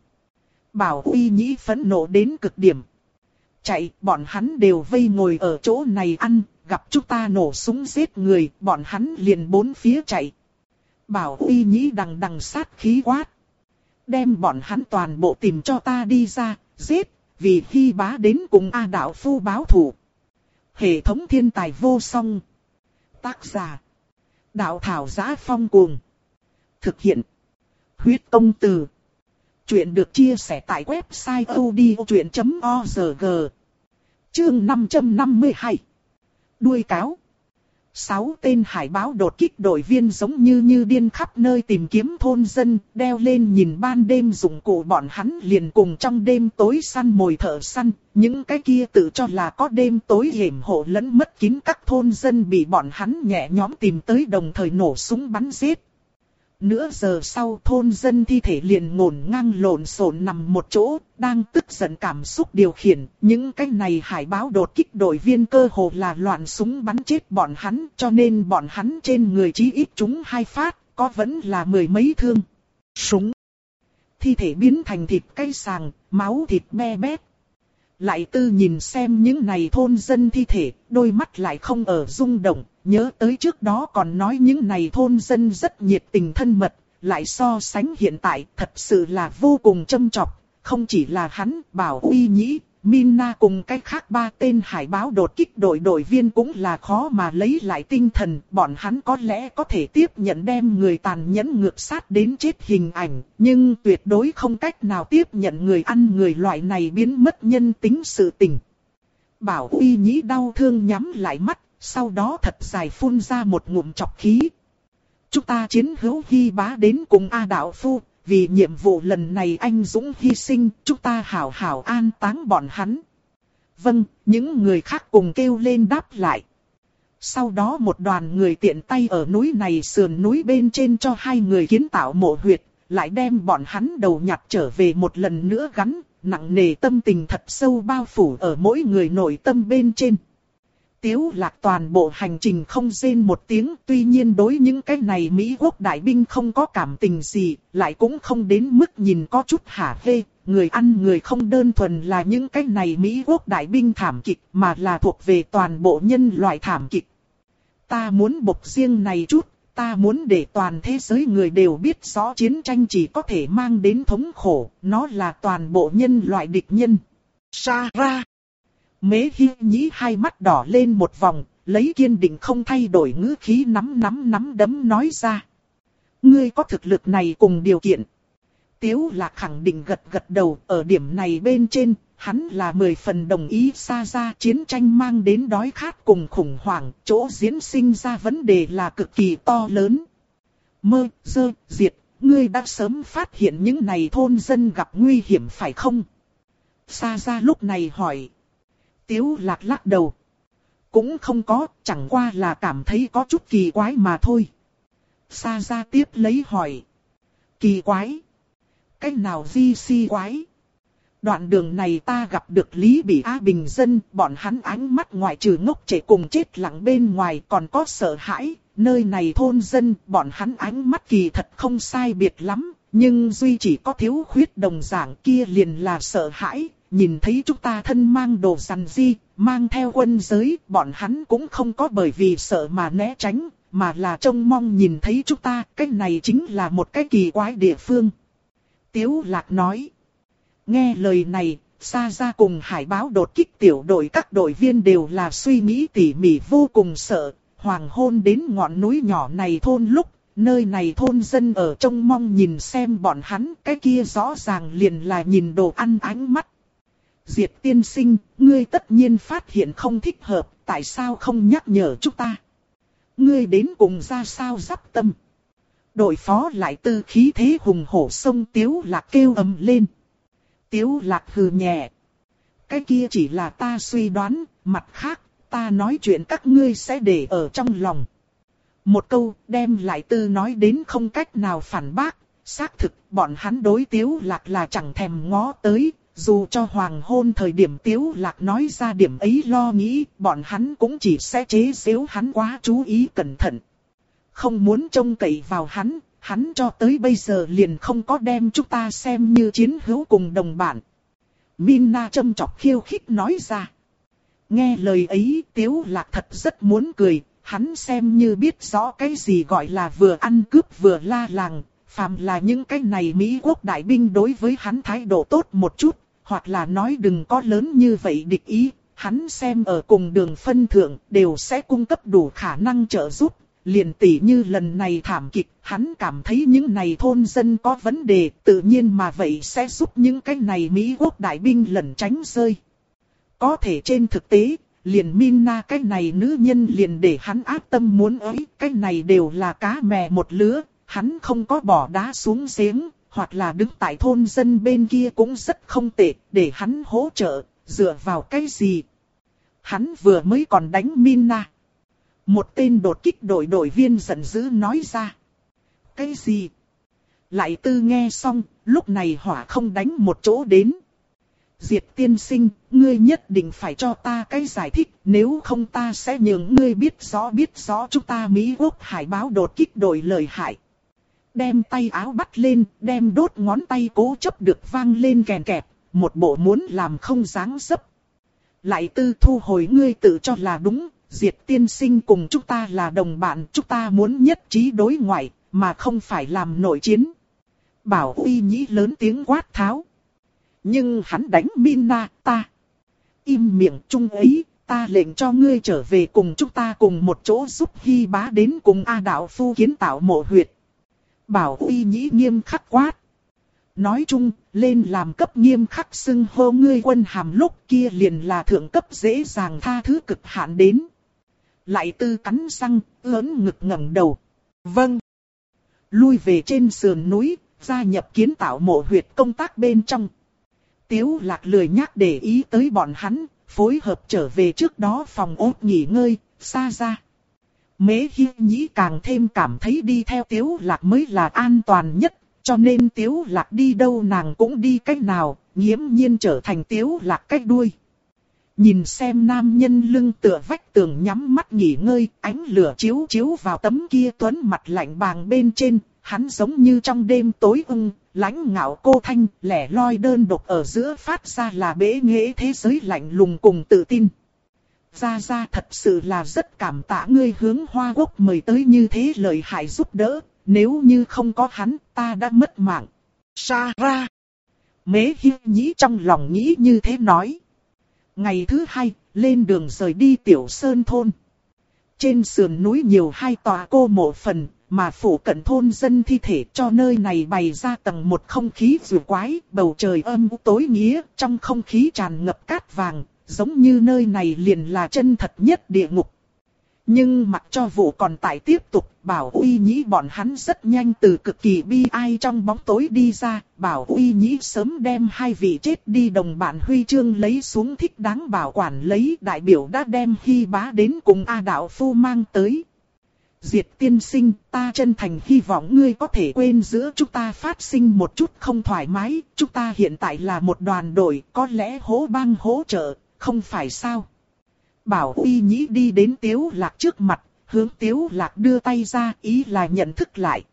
Bảo uy nhĩ phẫn nộ đến cực điểm. Chạy, bọn hắn đều vây ngồi ở chỗ này ăn, gặp chúng ta nổ súng giết người, bọn hắn liền bốn phía chạy. Bảo uy nhĩ đằng đằng sát khí quát. Đem bọn hắn toàn bộ tìm cho ta đi ra, giết, vì khi bá đến cùng A đạo phu báo thủ. Hệ thống thiên tài vô song. Tác giả. Đạo thảo giá phong cuồng. Thực hiện. Huyết công từ. Chuyện được chia sẻ tại website odchuyện.org. Chương 552. Đuôi cáo. Sáu tên hải báo đột kích đội viên giống như như điên khắp nơi tìm kiếm thôn dân, đeo lên nhìn ban đêm dụng cụ bọn hắn liền cùng trong đêm tối săn mồi thợ săn, những cái kia tự cho là có đêm tối hiểm hộ lẫn mất kín các thôn dân bị bọn hắn nhẹ nhóm tìm tới đồng thời nổ súng bắn giết. Nửa giờ sau thôn dân thi thể liền ngổn ngang lộn xộn nằm một chỗ, đang tức giận cảm xúc điều khiển. Những cái này hải báo đột kích đội viên cơ hồ là loạn súng bắn chết bọn hắn cho nên bọn hắn trên người chí ít chúng hai phát, có vẫn là mười mấy thương. Súng. Thi thể biến thành thịt cây sàng, máu thịt me bét. Lại tư nhìn xem những này thôn dân thi thể, đôi mắt lại không ở rung động, nhớ tới trước đó còn nói những này thôn dân rất nhiệt tình thân mật, lại so sánh hiện tại thật sự là vô cùng châm chọc, không chỉ là hắn, bảo uy nhĩ, Minna cùng cách khác ba tên hải báo đột kích đội đội viên cũng là khó mà lấy lại tinh thần, bọn hắn có lẽ có thể tiếp nhận đem người tàn nhẫn ngược sát đến chết hình ảnh, nhưng tuyệt đối không cách nào tiếp nhận người ăn người loại này biến mất nhân tính sự tình. Bảo uy nhĩ đau thương nhắm lại mắt, sau đó thật dài phun ra một ngụm chọc khí. Chúng ta chiến hữu hy bá đến cùng A Đạo Phu, vì nhiệm vụ lần này anh Dũng hy sinh, chúng ta hảo hảo an táng bọn hắn. Vâng, những người khác cùng kêu lên đáp lại. Sau đó một đoàn người tiện tay ở núi này sườn núi bên trên cho hai người kiến tạo mộ huyệt, lại đem bọn hắn đầu nhặt trở về một lần nữa gắn, nặng nề tâm tình thật sâu bao phủ ở mỗi người nội tâm bên trên. Tiếu lạc toàn bộ hành trình không rên một tiếng, tuy nhiên đối những cái này Mỹ quốc đại binh không có cảm tình gì, lại cũng không đến mức nhìn có chút hả hê, người ăn người không đơn thuần là những cái này Mỹ quốc đại binh thảm kịch mà là thuộc về toàn bộ nhân loại thảm kịch. Ta muốn bộc riêng này chút, ta muốn để toàn thế giới người đều biết rõ chiến tranh chỉ có thể mang đến thống khổ, nó là toàn bộ nhân loại địch nhân. Sa ra. Mế hi nhĩ hai mắt đỏ lên một vòng, lấy kiên định không thay đổi ngữ khí nắm nắm nắm đấm nói ra. Ngươi có thực lực này cùng điều kiện. Tiếu lạc khẳng định gật gật đầu ở điểm này bên trên, hắn là mười phần đồng ý xa ra chiến tranh mang đến đói khát cùng khủng hoảng, chỗ diễn sinh ra vấn đề là cực kỳ to lớn. Mơ, dơ, diệt, ngươi đã sớm phát hiện những này thôn dân gặp nguy hiểm phải không? Xa ra lúc này hỏi. Tiếu lạc lắc đầu. Cũng không có, chẳng qua là cảm thấy có chút kỳ quái mà thôi. Sa ra tiếp lấy hỏi. Kỳ quái? Cách nào di si quái? Đoạn đường này ta gặp được Lý Bị A Bình Dân, bọn hắn ánh mắt ngoại trừ ngốc trẻ cùng chết lặng bên ngoài còn có sợ hãi, nơi này thôn dân, bọn hắn ánh mắt kỳ thật không sai biệt lắm, nhưng duy chỉ có thiếu khuyết đồng giảng kia liền là sợ hãi, nhìn thấy chúng ta thân mang đồ rằn di, mang theo quân giới, bọn hắn cũng không có bởi vì sợ mà né tránh, mà là trông mong nhìn thấy chúng ta, cái này chính là một cái kỳ quái địa phương. Tiếu Lạc nói. Nghe lời này, xa ra cùng hải báo đột kích tiểu đội các đội viên đều là suy nghĩ tỉ mỉ vô cùng sợ, hoàng hôn đến ngọn núi nhỏ này thôn lúc, nơi này thôn dân ở trông mong nhìn xem bọn hắn, cái kia rõ ràng liền là nhìn đồ ăn ánh mắt. Diệt tiên sinh, ngươi tất nhiên phát hiện không thích hợp, tại sao không nhắc nhở chúng ta? Ngươi đến cùng ra sao dắp tâm? Đội phó lại tư khí thế hùng hổ sông Tiếu Lạc kêu ầm lên. Tiếu Lạc hừ nhẹ. Cái kia chỉ là ta suy đoán, mặt khác, ta nói chuyện các ngươi sẽ để ở trong lòng. Một câu đem lại tư nói đến không cách nào phản bác, xác thực bọn hắn đối Tiếu Lạc là chẳng thèm ngó tới, dù cho hoàng hôn thời điểm tiếu lạc nói ra điểm ấy lo nghĩ, bọn hắn cũng chỉ sẽ chế xếu hắn quá chú ý cẩn thận. Không muốn trông cậy vào hắn, hắn cho tới bây giờ liền không có đem chúng ta xem như chiến hữu cùng đồng bạn. Minna châm chọc khiêu khích nói ra. Nghe lời ấy tiếu lạc thật rất muốn cười, hắn xem như biết rõ cái gì gọi là vừa ăn cướp vừa la làng, phàm là những cái này Mỹ quốc đại binh đối với hắn thái độ tốt một chút, hoặc là nói đừng có lớn như vậy địch ý, hắn xem ở cùng đường phân thượng đều sẽ cung cấp đủ khả năng trợ giúp. Liền tỷ như lần này thảm kịch, hắn cảm thấy những này thôn dân có vấn đề, tự nhiên mà vậy sẽ giúp những cái này Mỹ quốc đại binh lẩn tránh rơi. Có thể trên thực tế, liền Minna cái này nữ nhân liền để hắn áp tâm muốn ấy, cái này đều là cá mè một lứa, hắn không có bỏ đá xuống giếng, hoặc là đứng tại thôn dân bên kia cũng rất không tệ, để hắn hỗ trợ, dựa vào cái gì. Hắn vừa mới còn đánh Minna. Một tên đột kích đội đội viên giận dữ nói ra. Cái gì? Lại tư nghe xong, lúc này hỏa không đánh một chỗ đến. Diệt tiên sinh, ngươi nhất định phải cho ta cái giải thích, nếu không ta sẽ nhường ngươi biết rõ biết rõ chúng ta Mỹ Quốc hải báo đột kích đội lời hại đem tay áo bắt lên, đem đốt ngón tay cố chấp được vang lên kèn kẹp, một bộ muốn làm không dáng dấp. Lại tư thu hồi ngươi tự cho là đúng, diệt tiên sinh cùng chúng ta là đồng bạn, chúng ta muốn nhất trí đối ngoại, mà không phải làm nội chiến. Bảo uy nhĩ lớn tiếng quát tháo. Nhưng hắn đánh Mina ta. Im miệng chung ấy, ta lệnh cho ngươi trở về cùng chúng ta cùng một chỗ giúp Hy bá đến cùng A đạo phu kiến tạo mộ huyệt. Bảo uy nhĩ nghiêm khắc quát. Nói chung, lên làm cấp nghiêm khắc xưng hô ngươi quân hàm lúc kia liền là thượng cấp dễ dàng tha thứ cực hạn đến. Lại tư cắn răng, lớn ngực ngẩng đầu. Vâng. Lui về trên sườn núi, gia nhập kiến tạo mộ huyệt công tác bên trong. Tiếu lạc lười nhắc để ý tới bọn hắn, phối hợp trở về trước đó phòng ốt nghỉ ngơi, xa ra. Mế hi nhĩ càng thêm cảm thấy đi theo tiếu lạc mới là an toàn nhất, cho nên tiếu lạc đi đâu nàng cũng đi cách nào, nghiễm nhiên trở thành tiếu lạc cách đuôi. Nhìn xem nam nhân lưng tựa vách tường nhắm mắt nghỉ ngơi, ánh lửa chiếu chiếu vào tấm kia tuấn mặt lạnh bàng bên trên, hắn giống như trong đêm tối ưng, lãnh ngạo cô thanh, lẻ loi đơn độc ở giữa phát ra là bế nghệ thế giới lạnh lùng cùng tự tin. Gia Gia thật sự là rất cảm tạ ngươi hướng Hoa Quốc mời tới như thế lời hại giúp đỡ, nếu như không có hắn ta đã mất mạng. Sa ra. Mế hi nhĩ trong lòng nghĩ như thế nói. Ngày thứ hai, lên đường rời đi tiểu sơn thôn. Trên sườn núi nhiều hai tòa cô mộ phần, mà phủ cận thôn dân thi thể cho nơi này bày ra tầng một không khí rùa quái, bầu trời âm tối nghĩa, trong không khí tràn ngập cát vàng, giống như nơi này liền là chân thật nhất địa ngục. Nhưng mặc cho vụ còn tại tiếp tục, bảo uy nhĩ bọn hắn rất nhanh từ cực kỳ bi ai trong bóng tối đi ra, bảo uy nhĩ sớm đem hai vị chết đi đồng bạn huy chương lấy xuống thích đáng bảo quản lấy đại biểu đã đem hy bá đến cùng A Đạo Phu mang tới. Diệt tiên sinh, ta chân thành hy vọng ngươi có thể quên giữa chúng ta phát sinh một chút không thoải mái, chúng ta hiện tại là một đoàn đội, có lẽ hố bang hỗ trợ, không phải sao? Bảo uy nhĩ đi đến tiếu lạc trước mặt, hướng tiếu lạc đưa tay ra ý là nhận thức lại.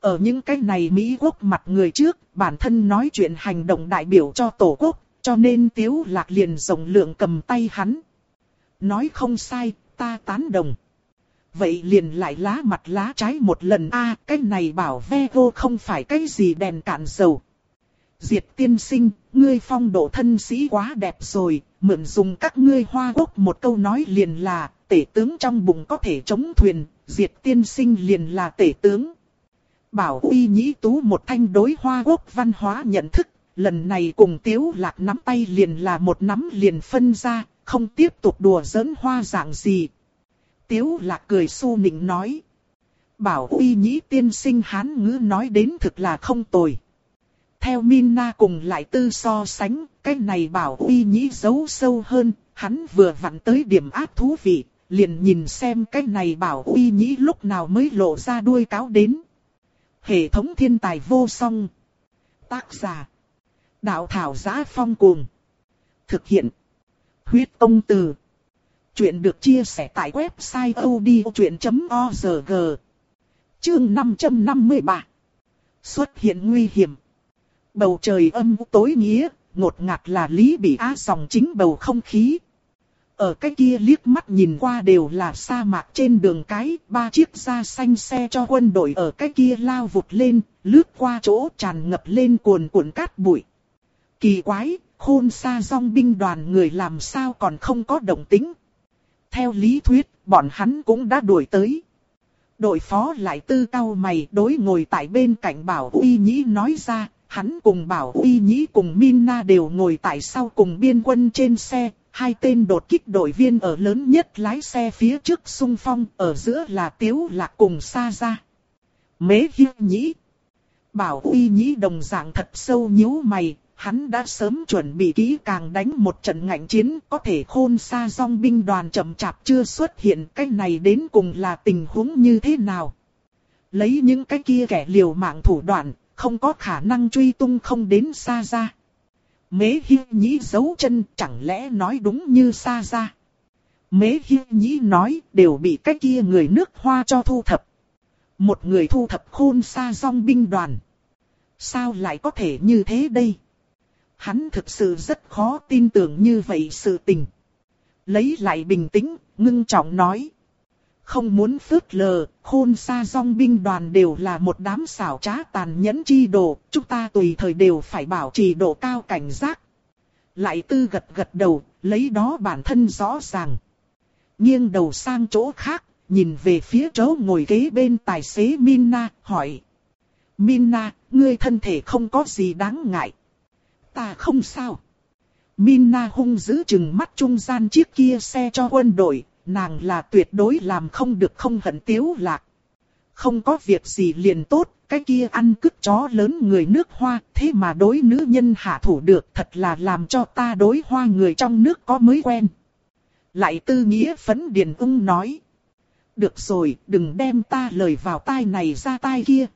Ở những cái này Mỹ quốc mặt người trước, bản thân nói chuyện hành động đại biểu cho tổ quốc, cho nên tiếu lạc liền rộng lượng cầm tay hắn. Nói không sai, ta tán đồng. Vậy liền lại lá mặt lá trái một lần a cái này bảo ve vô không phải cái gì đèn cạn dầu. Diệt tiên sinh, ngươi phong độ thân sĩ quá đẹp rồi, mượn dùng các ngươi hoa quốc một câu nói liền là, tể tướng trong bụng có thể chống thuyền, diệt tiên sinh liền là tể tướng. Bảo uy nhĩ tú một thanh đối hoa quốc văn hóa nhận thức, lần này cùng tiếu lạc nắm tay liền là một nắm liền phân ra, không tiếp tục đùa giỡn hoa dạng gì. Tiếu lạc cười su nịnh nói. Bảo uy nhĩ tiên sinh hán ngữ nói đến thực là không tồi. Theo Minna cùng lại tư so sánh, cái này bảo uy nhĩ giấu sâu hơn, hắn vừa vặn tới điểm áp thú vị, liền nhìn xem cái này bảo uy nhĩ lúc nào mới lộ ra đuôi cáo đến. Hệ thống thiên tài vô song. Tác giả. Đạo thảo giá phong cuồng. Thực hiện. Huyết công từ. Chuyện được chia sẻ tại website odchuyện.org. Chương 553. Xuất hiện nguy hiểm. Bầu trời âm tối nghĩa, ngột ngạt là Lý Bị Á dòng chính bầu không khí. Ở cái kia liếc mắt nhìn qua đều là sa mạc trên đường cái, ba chiếc da xanh xe cho quân đội ở cái kia lao vụt lên, lướt qua chỗ tràn ngập lên cuồn cuộn cát bụi. Kỳ quái, khôn xa dòng binh đoàn người làm sao còn không có động tính. Theo lý thuyết, bọn hắn cũng đã đuổi tới. Đội phó lại tư cao mày đối ngồi tại bên cạnh bảo uy nhĩ nói ra, Hắn cùng Bảo Uy Nhĩ cùng Minna đều ngồi tại sau cùng biên quân trên xe, hai tên đột kích đội viên ở lớn nhất lái xe phía trước sung phong, ở giữa là Tiếu Lạc cùng Sa Gia. Mế Hiên Nhĩ Bảo Uy Nhĩ đồng dạng thật sâu nhíu mày, hắn đã sớm chuẩn bị kỹ càng đánh một trận ngạnh chiến, có thể khôn xa dòng binh đoàn chậm chạp chưa xuất hiện, cái này đến cùng là tình huống như thế nào. Lấy những cái kia kẻ liều mạng thủ đoạn, không có khả năng truy tung không đến xa ra. Mế hi nhĩ giấu chân chẳng lẽ nói đúng như xa ra. Mế hi nhĩ nói đều bị cái kia người nước hoa cho thu thập. Một người thu thập khôn xa dòng binh đoàn. Sao lại có thể như thế đây? Hắn thực sự rất khó tin tưởng như vậy sự tình. Lấy lại bình tĩnh, ngưng trọng nói không muốn phớt lờ, khôn xa dòng binh đoàn đều là một đám xảo trá tàn nhẫn chi đồ, chúng ta tùy thời đều phải bảo trì độ cao cảnh giác. Lại tư gật gật đầu, lấy đó bản thân rõ ràng. Nghiêng đầu sang chỗ khác, nhìn về phía chỗ ngồi kế bên tài xế Minna, hỏi. Minna, ngươi thân thể không có gì đáng ngại. Ta không sao. Minna hung dữ chừng mắt trung gian chiếc kia xe cho quân đội, nàng là tuyệt đối làm không được không hận tiếu lạc. Không có việc gì liền tốt, cái kia ăn cứt chó lớn người nước hoa, thế mà đối nữ nhân hạ thủ được thật là làm cho ta đối hoa người trong nước có mới quen. Lại tư nghĩa phấn điền ung nói. Được rồi, đừng đem ta lời vào tai này ra tai kia.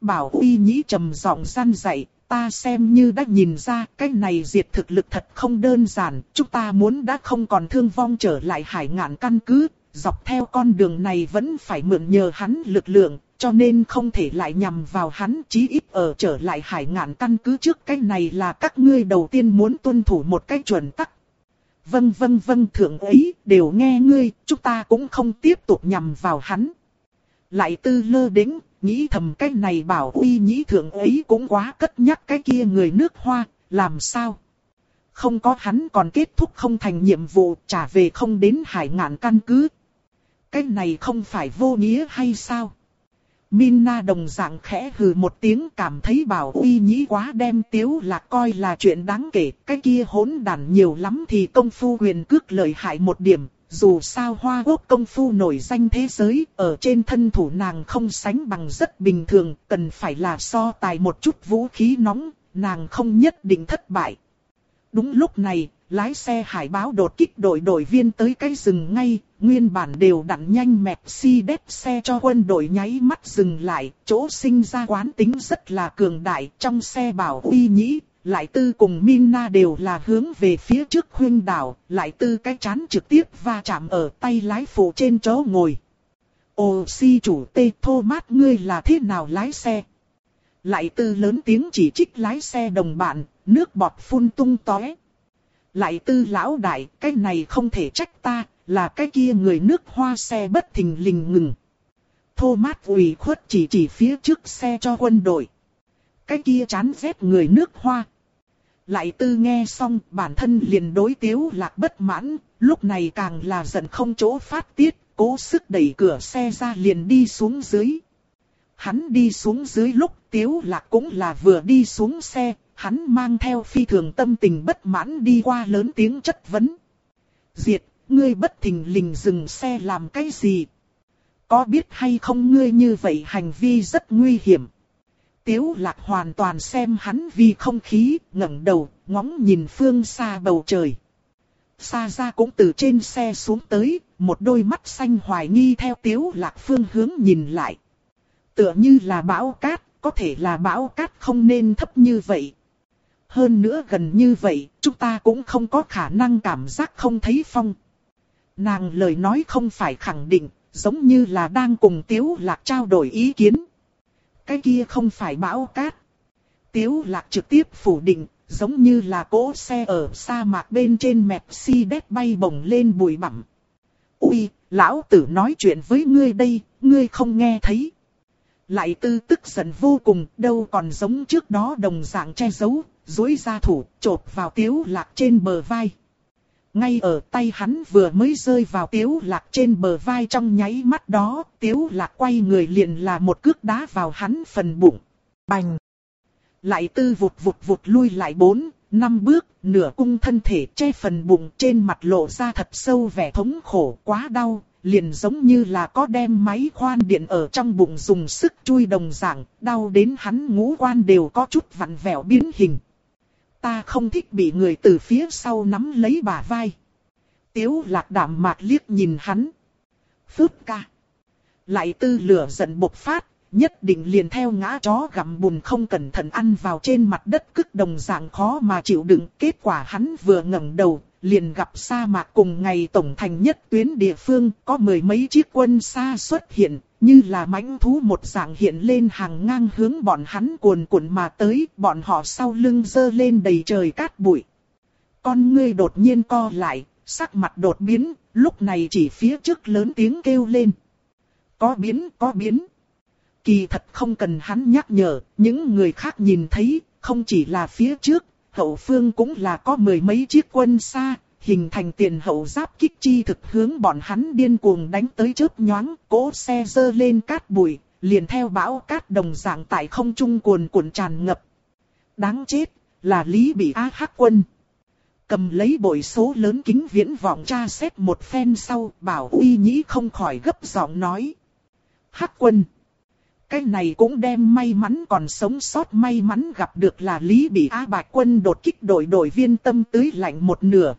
Bảo uy nhĩ trầm giọng gian dạy, ta xem như đã nhìn ra cái này diệt thực lực thật không đơn giản, chúng ta muốn đã không còn thương vong trở lại hải ngạn căn cứ, dọc theo con đường này vẫn phải mượn nhờ hắn lực lượng, cho nên không thể lại nhằm vào hắn chí ít ở trở lại hải ngạn căn cứ trước cái này là các ngươi đầu tiên muốn tuân thủ một cách chuẩn tắc. Vâng vâng vâng thượng ấy, đều nghe ngươi, chúng ta cũng không tiếp tục nhằm vào hắn. Lại tư lơ đĩnh, nghĩ thầm cái này bảo uy nhĩ thượng ấy cũng quá cất nhắc cái kia người nước hoa, làm sao? Không có hắn còn kết thúc không thành nhiệm vụ trả về không đến hải ngạn căn cứ. Cái này không phải vô nghĩa hay sao? Minna đồng dạng khẽ hừ một tiếng cảm thấy bảo uy nhĩ quá đem tiếu là coi là chuyện đáng kể. Cái kia hỗn đàn nhiều lắm thì công phu huyền cước lợi hại một điểm. Dù sao hoa quốc công phu nổi danh thế giới, ở trên thân thủ nàng không sánh bằng rất bình thường, cần phải là so tài một chút vũ khí nóng, nàng không nhất định thất bại. Đúng lúc này, lái xe hải báo đột kích đội đội viên tới cái rừng ngay, nguyên bản đều đặn nhanh mẹp si đếp xe cho quân đội nháy mắt dừng lại, chỗ sinh ra quán tính rất là cường đại, trong xe bảo uy nhĩ, lại tư cùng Minna đều là hướng về phía trước khuyên đảo, lại tư cái chán trực tiếp va chạm ở tay lái phụ trên chỗ ngồi. Ồ si chủ tê thô mát ngươi là thế nào lái xe? Lại tư lớn tiếng chỉ trích lái xe đồng bạn, nước bọt phun tung tóe. Lại tư lão đại, cái này không thể trách ta, là cái kia người nước hoa xe bất thình lình ngừng. Thô mát ủy khuất chỉ chỉ phía trước xe cho quân đội. Cái kia chán ghét người nước hoa. Lại tư nghe xong bản thân liền đối tiếu lạc bất mãn, lúc này càng là giận không chỗ phát tiết, cố sức đẩy cửa xe ra liền đi xuống dưới. Hắn đi xuống dưới lúc tiếu lạc cũng là vừa đi xuống xe, hắn mang theo phi thường tâm tình bất mãn đi qua lớn tiếng chất vấn. Diệt, ngươi bất thình lình dừng xe làm cái gì? Có biết hay không ngươi như vậy hành vi rất nguy hiểm. Tiếu lạc hoàn toàn xem hắn vì không khí, ngẩng đầu, ngóng nhìn phương xa bầu trời. Xa ra cũng từ trên xe xuống tới, một đôi mắt xanh hoài nghi theo tiếu lạc phương hướng nhìn lại. Tựa như là bão cát, có thể là bão cát không nên thấp như vậy. Hơn nữa gần như vậy, chúng ta cũng không có khả năng cảm giác không thấy phong. Nàng lời nói không phải khẳng định, giống như là đang cùng Tiếu Lạc trao đổi ý kiến. Cái kia không phải bão cát. Tiếu Lạc trực tiếp phủ định, giống như là cỗ xe ở sa mạc bên trên Mercedes bay bổng lên bụi bặm. Ui, lão tử nói chuyện với ngươi đây, ngươi không nghe thấy. Lại tư tức giận vô cùng, đâu còn giống trước đó đồng dạng che giấu, duỗi ra thủ, chộp vào tiếu lạc trên bờ vai. Ngay ở tay hắn vừa mới rơi vào tiếu lạc trên bờ vai trong nháy mắt đó, tiếu lạc quay người liền là một cước đá vào hắn phần bụng. Bành! Lại tư vụt vụt vụt lui lại bốn, năm bước, nửa cung thân thể che phần bụng trên mặt lộ ra thật sâu vẻ thống khổ quá đau, liền giống như là có đem máy khoan điện ở trong bụng dùng sức chui đồng dạng, đau đến hắn ngũ quan đều có chút vặn vẹo biến hình. Ta không thích bị người từ phía sau nắm lấy bả vai. Tiếu lạc đạm mạc liếc nhìn hắn. Phước ca. Lại tư lửa giận bộc phát, nhất định liền theo ngã chó gặm bùn không cẩn thận ăn vào trên mặt đất cức đồng dạng khó mà chịu đựng. Kết quả hắn vừa ngẩng đầu, liền gặp sa mạc cùng ngày tổng thành nhất tuyến địa phương có mười mấy chiếc quân xa xuất hiện, như là mãnh thú một dạng hiện lên hàng ngang hướng bọn hắn cuồn cuộn mà tới, bọn họ sau lưng dơ lên đầy trời cát bụi. Con ngươi đột nhiên co lại, sắc mặt đột biến, lúc này chỉ phía trước lớn tiếng kêu lên. Có biến, có biến. Kỳ thật không cần hắn nhắc nhở, những người khác nhìn thấy, không chỉ là phía trước, hậu phương cũng là có mười mấy chiếc quân xa, hình thành tiền hậu giáp kích chi thực hướng bọn hắn điên cuồng đánh tới chớp nhoáng, cỗ xe dơ lên cát bụi, liền theo bão cát đồng dạng tại không trung cuồn cuộn tràn ngập. Đáng chết, là Lý bị á hắc quân. Cầm lấy bội số lớn kính viễn vọng tra xét một phen sau, bảo uy nhĩ không khỏi gấp giọng nói. Hắc quân. Cái này cũng đem may mắn còn sống sót may mắn gặp được là Lý Bị Á Bạch Quân đột kích đội đội viên tâm tưới lạnh một nửa.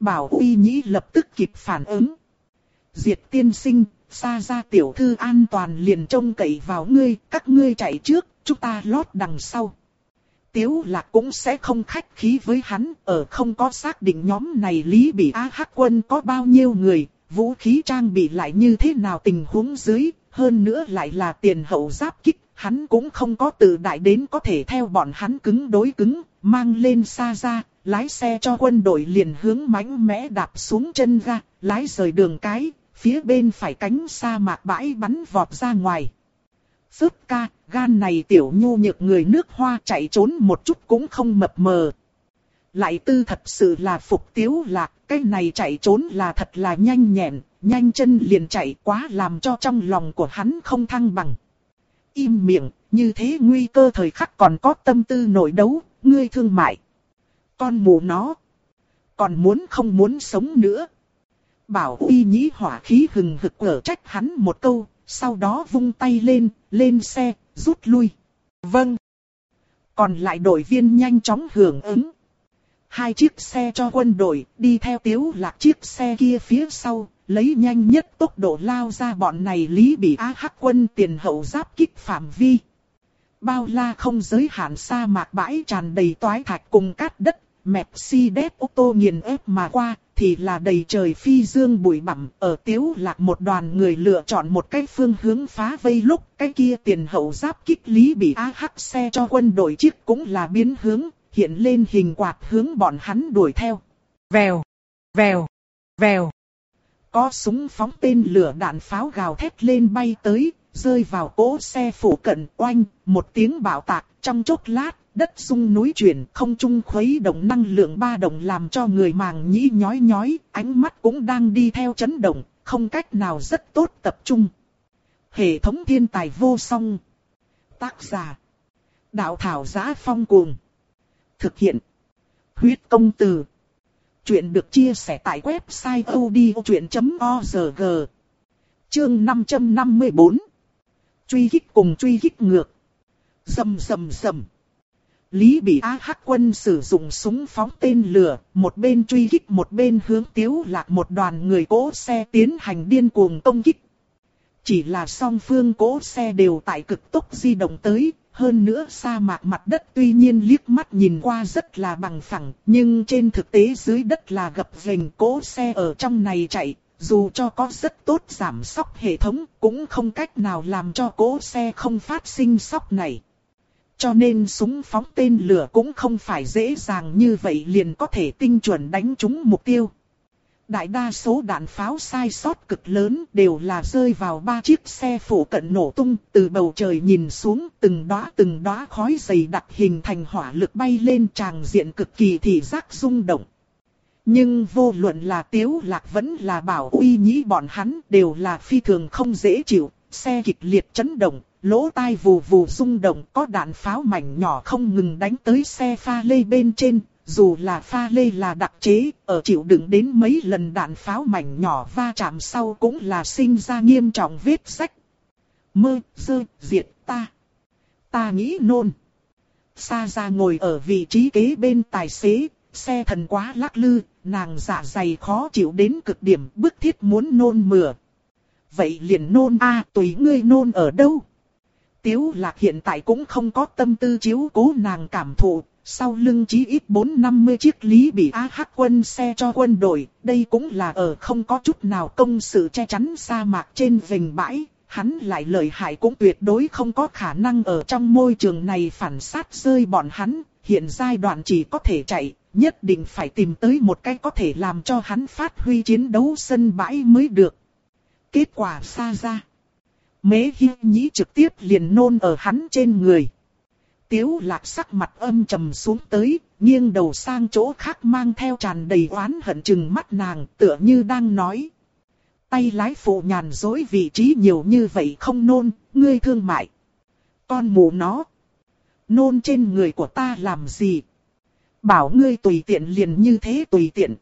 Bảo Uy Nhĩ lập tức kịp phản ứng. Diệt tiên sinh, xa ra tiểu thư an toàn liền trông cậy vào ngươi, các ngươi chạy trước, chúng ta lót đằng sau. Tiếu lạc cũng sẽ không khách khí với hắn, ở không có xác định nhóm này Lý Bị A Hắc Quân có bao nhiêu người, vũ khí trang bị lại như thế nào tình huống dưới, hơn nữa lại là tiền hậu giáp kích, hắn cũng không có tự đại đến có thể theo bọn hắn cứng đối cứng, mang lên xa ra, lái xe cho quân đội liền hướng mánh mẽ đạp xuống chân ga, lái rời đường cái, phía bên phải cánh sa mạc bãi bắn vọt ra ngoài. Phước ca, gan này tiểu nhu nhược người nước hoa chạy trốn một chút cũng không mập mờ. Lại tư thật sự là phục tiếu lạc, cái này chạy trốn là thật là nhanh nhẹn, nhanh chân liền chạy quá làm cho trong lòng của hắn không thăng bằng. Im miệng, như thế nguy cơ thời khắc còn có tâm tư nội đấu, ngươi thương mại. Con mù nó. Còn muốn không muốn sống nữa. Bảo uy nhĩ hỏa khí hừng hực ở trách hắn một câu, sau đó vung tay lên, lên xe, rút lui. Vâng. Còn lại đội viên nhanh chóng hưởng ứng. Hai chiếc xe cho quân đội đi theo tiếu lạc chiếc xe kia phía sau, lấy nhanh nhất tốc độ lao ra bọn này lý bị á hắc quân tiền hậu giáp kích phạm vi. Bao la không giới hạn sa mạc bãi tràn đầy toái thạch cùng cát đất, Mercedes ô tô nghiền ép mà qua, thì là đầy trời phi dương bụi bặm, ở tiếu lạc một đoàn người lựa chọn một cái phương hướng phá vây lúc, cái kia tiền hậu giáp kích lý bị á hắc xe cho quân đội chiếc cũng là biến hướng, hiện lên hình quạt hướng bọn hắn đuổi theo. Vèo, vèo, vèo. Có súng phóng tên lửa đạn pháo gào thét lên bay tới, rơi vào cỗ xe phủ cận oanh, một tiếng bạo tạc, trong chốc lát, đất rung núi chuyển, không trung khuấy động năng lượng ba động làm cho người màng nhĩ nhói nhói, ánh mắt cũng đang đi theo chấn động, không cách nào rất tốt tập trung. Hệ thống thiên tài vô song. Tác giả. Đạo thảo giá phong cuồng. Thực hiện. Huyết công từ. Chuyện được chia sẻ tại website odchuyện.org. Chương 554. Truy kích cùng truy kích ngược. Dầm dầm dầm. Lý Bị A Hắc quân sử dụng súng phóng tên lửa, một bên truy kích một bên hướng tiếu lạc một đoàn người cố xe tiến hành điên cuồng công kích. Chỉ là song phương cố xe đều tại cực tốc di động tới, hơn nữa sa mạc mặt đất tuy nhiên liếc mắt nhìn qua rất là bằng phẳng, nhưng trên thực tế dưới đất là gập ghềnh cố xe ở trong này chạy, dù cho có rất tốt giảm sóc hệ thống, cũng không cách nào làm cho cố xe không phát sinh sóc này. Cho nên súng phóng tên lửa cũng không phải dễ dàng như vậy liền có thể tinh chuẩn đánh trúng mục tiêu. Đại đa số đạn pháo sai sót cực lớn đều là rơi vào ba chiếc xe phủ cận nổ tung, từ bầu trời nhìn xuống từng đóa từng đóa khói dày đặc hình thành hỏa lực bay lên tràng diện cực kỳ thị giác rung động. Nhưng vô luận là tiếu lạc vẫn là bảo uy nhĩ bọn hắn đều là phi thường không dễ chịu, xe kịch liệt chấn động, lỗ tai vù vù rung động có đạn pháo mảnh nhỏ không ngừng đánh tới xe pha lê bên trên, dù là pha lê là đặc chế, ở chịu đựng đến mấy lần đạn pháo mảnh nhỏ va chạm sau cũng là sinh ra nghiêm trọng vết rách Mơ, dơ, diệt, ta. Ta nghĩ nôn. Sa ra ngồi ở vị trí kế bên tài xế, xe thần quá lắc lư, nàng dạ dày khó chịu đến cực điểm bức thiết muốn nôn mửa. Vậy liền nôn a tùy ngươi nôn ở đâu? Tiếu lạc hiện tại cũng không có tâm tư chiếu cố nàng cảm thụ, sau lưng chí ít 450 chiếc lý bị AH hắc quân xe cho quân đội, đây cũng là ở không có chút nào công sự che chắn sa mạc trên vành bãi, hắn lại lợi hại cũng tuyệt đối không có khả năng ở trong môi trường này phản sát rơi bọn hắn, hiện giai đoạn chỉ có thể chạy, nhất định phải tìm tới một cách có thể làm cho hắn phát huy chiến đấu sân bãi mới được. Kết quả xa ra. Mế hi nhĩ trực tiếp liền nôn ở hắn trên người. Tiếu lạc sắc mặt âm trầm xuống tới, nghiêng đầu sang chỗ khác mang theo tràn đầy oán hận chừng mắt nàng, tựa như đang nói. tay lái phụ nhàn dối vị trí nhiều như vậy không nôn, ngươi thương mại. Con mù nó. Nôn trên người của ta làm gì? Bảo ngươi tùy tiện liền như thế tùy tiện.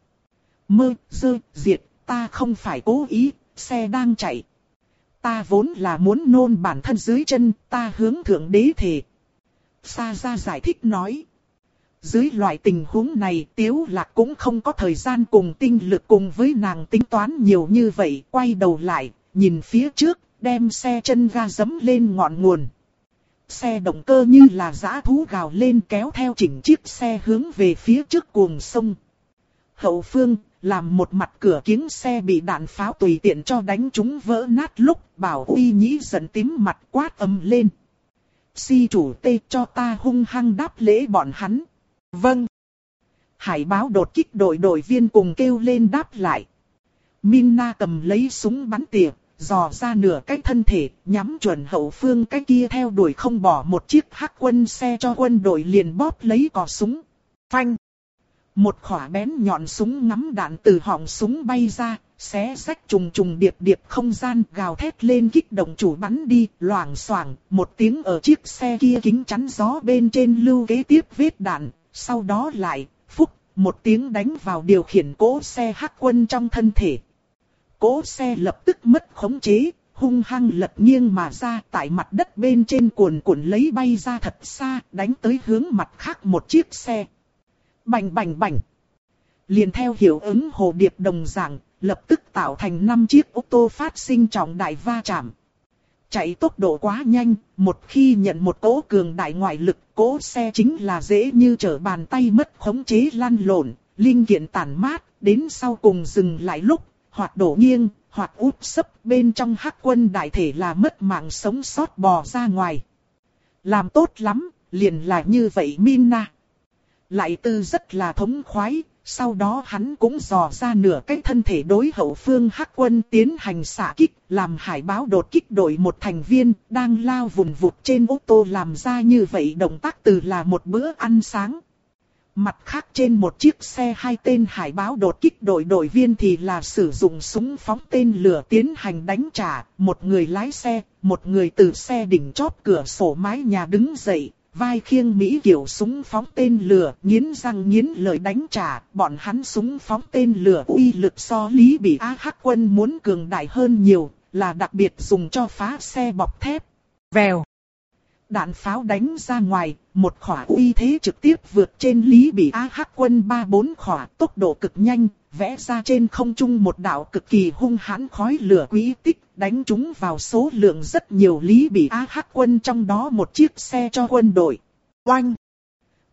Mơ, dơ, diệt, ta không phải cố ý, xe đang chạy. Ta vốn là muốn nôn bản thân dưới chân, ta hướng thượng đế thể. Sa ra giải thích nói. Dưới loại tình huống này Tiếu Lạc cũng không có thời gian cùng tinh lực cùng với nàng tính toán nhiều như vậy. Quay đầu lại, nhìn phía trước, đem xe chân ga dấm lên ngọn nguồn. Xe động cơ như là giã thú gào lên kéo theo chỉnh chiếc xe hướng về phía trước cuồng sông. Hậu phương, làm một mặt cửa kính xe bị đạn pháo tùy tiện cho đánh chúng vỡ nát lúc bảo uy nhĩ giận tím mặt quát ầm lên. Si chủ tê cho ta hung hăng đáp lễ bọn hắn. Vâng. Hải báo đột kích đội đội viên cùng kêu lên đáp lại. Minna cầm lấy súng bắn tỉa, dò ra nửa cái thân thể, nhắm chuẩn hậu phương cái kia theo đuổi không bỏ một chiếc hắc quân xe cho quân đội liền bóp lấy cò súng. Phanh. Một khỏa bén nhọn súng ngắm đạn từ họng súng bay ra, xé rách trùng trùng điệp điệp không gian gào thét lên kích động chủ bắn đi, loảng xoảng một tiếng ở chiếc xe kia kính chắn gió bên trên lưu kế tiếp vết đạn, sau đó lại, phúc, một tiếng đánh vào điều khiển cỗ xe hắc quân trong thân thể. Cỗ xe lập tức mất khống chế, hung hăng lật nghiêng mà ra tại mặt đất bên trên cuồn cuộn lấy bay ra thật xa, đánh tới hướng mặt khác một chiếc xe. Bành bành bành. Liền theo hiệu ứng hồ điệp đồng dạng, lập tức tạo thành 5 chiếc ô tô phát sinh trọng đại va chạm. Chạy tốc độ quá nhanh, một khi nhận một cỗ cường đại ngoại lực, cỗ xe chính là dễ như trở bàn tay mất khống chế lăn lộn, linh kiện tàn mát, đến sau cùng dừng lại lúc, hoặc đổ nghiêng, hoặc úp sấp bên trong hắc quân đại thể là mất mạng sống sót bò ra ngoài. Làm tốt lắm, liền là như vậy Minna. Lại tư rất là thống khoái, sau đó hắn cũng dò ra nửa cái thân thể đối hậu phương hắc quân tiến hành xạ kích, làm hải báo đột kích đội một thành viên, đang lao vùng vụt trên ô tô làm ra như vậy động tác từ là một bữa ăn sáng. Mặt khác trên một chiếc xe hai tên hải báo đột kích đội đội viên thì là sử dụng súng phóng tên lửa tiến hành đánh trả, một người lái xe, một người từ xe đỉnh chóp cửa sổ mái nhà đứng dậy, vai khiêng Mỹ kiểu súng phóng tên lửa, nghiến răng nghiến lời đánh trả, bọn hắn súng phóng tên lửa uy lực so lý bị ah Hắc quân muốn cường đại hơn nhiều, là đặc biệt dùng cho phá xe bọc thép. Vèo. Đạn pháo đánh ra ngoài, một khỏa uy thế trực tiếp vượt trên lý bị ah Hắc quân ba bốn khỏa tốc độ cực nhanh, vẽ ra trên không trung một đạo cực kỳ hung hãn khói lửa quý tích, đánh chúng vào số lượng rất nhiều lý bị A hắc quân trong đó một chiếc xe cho quân đội. Oanh!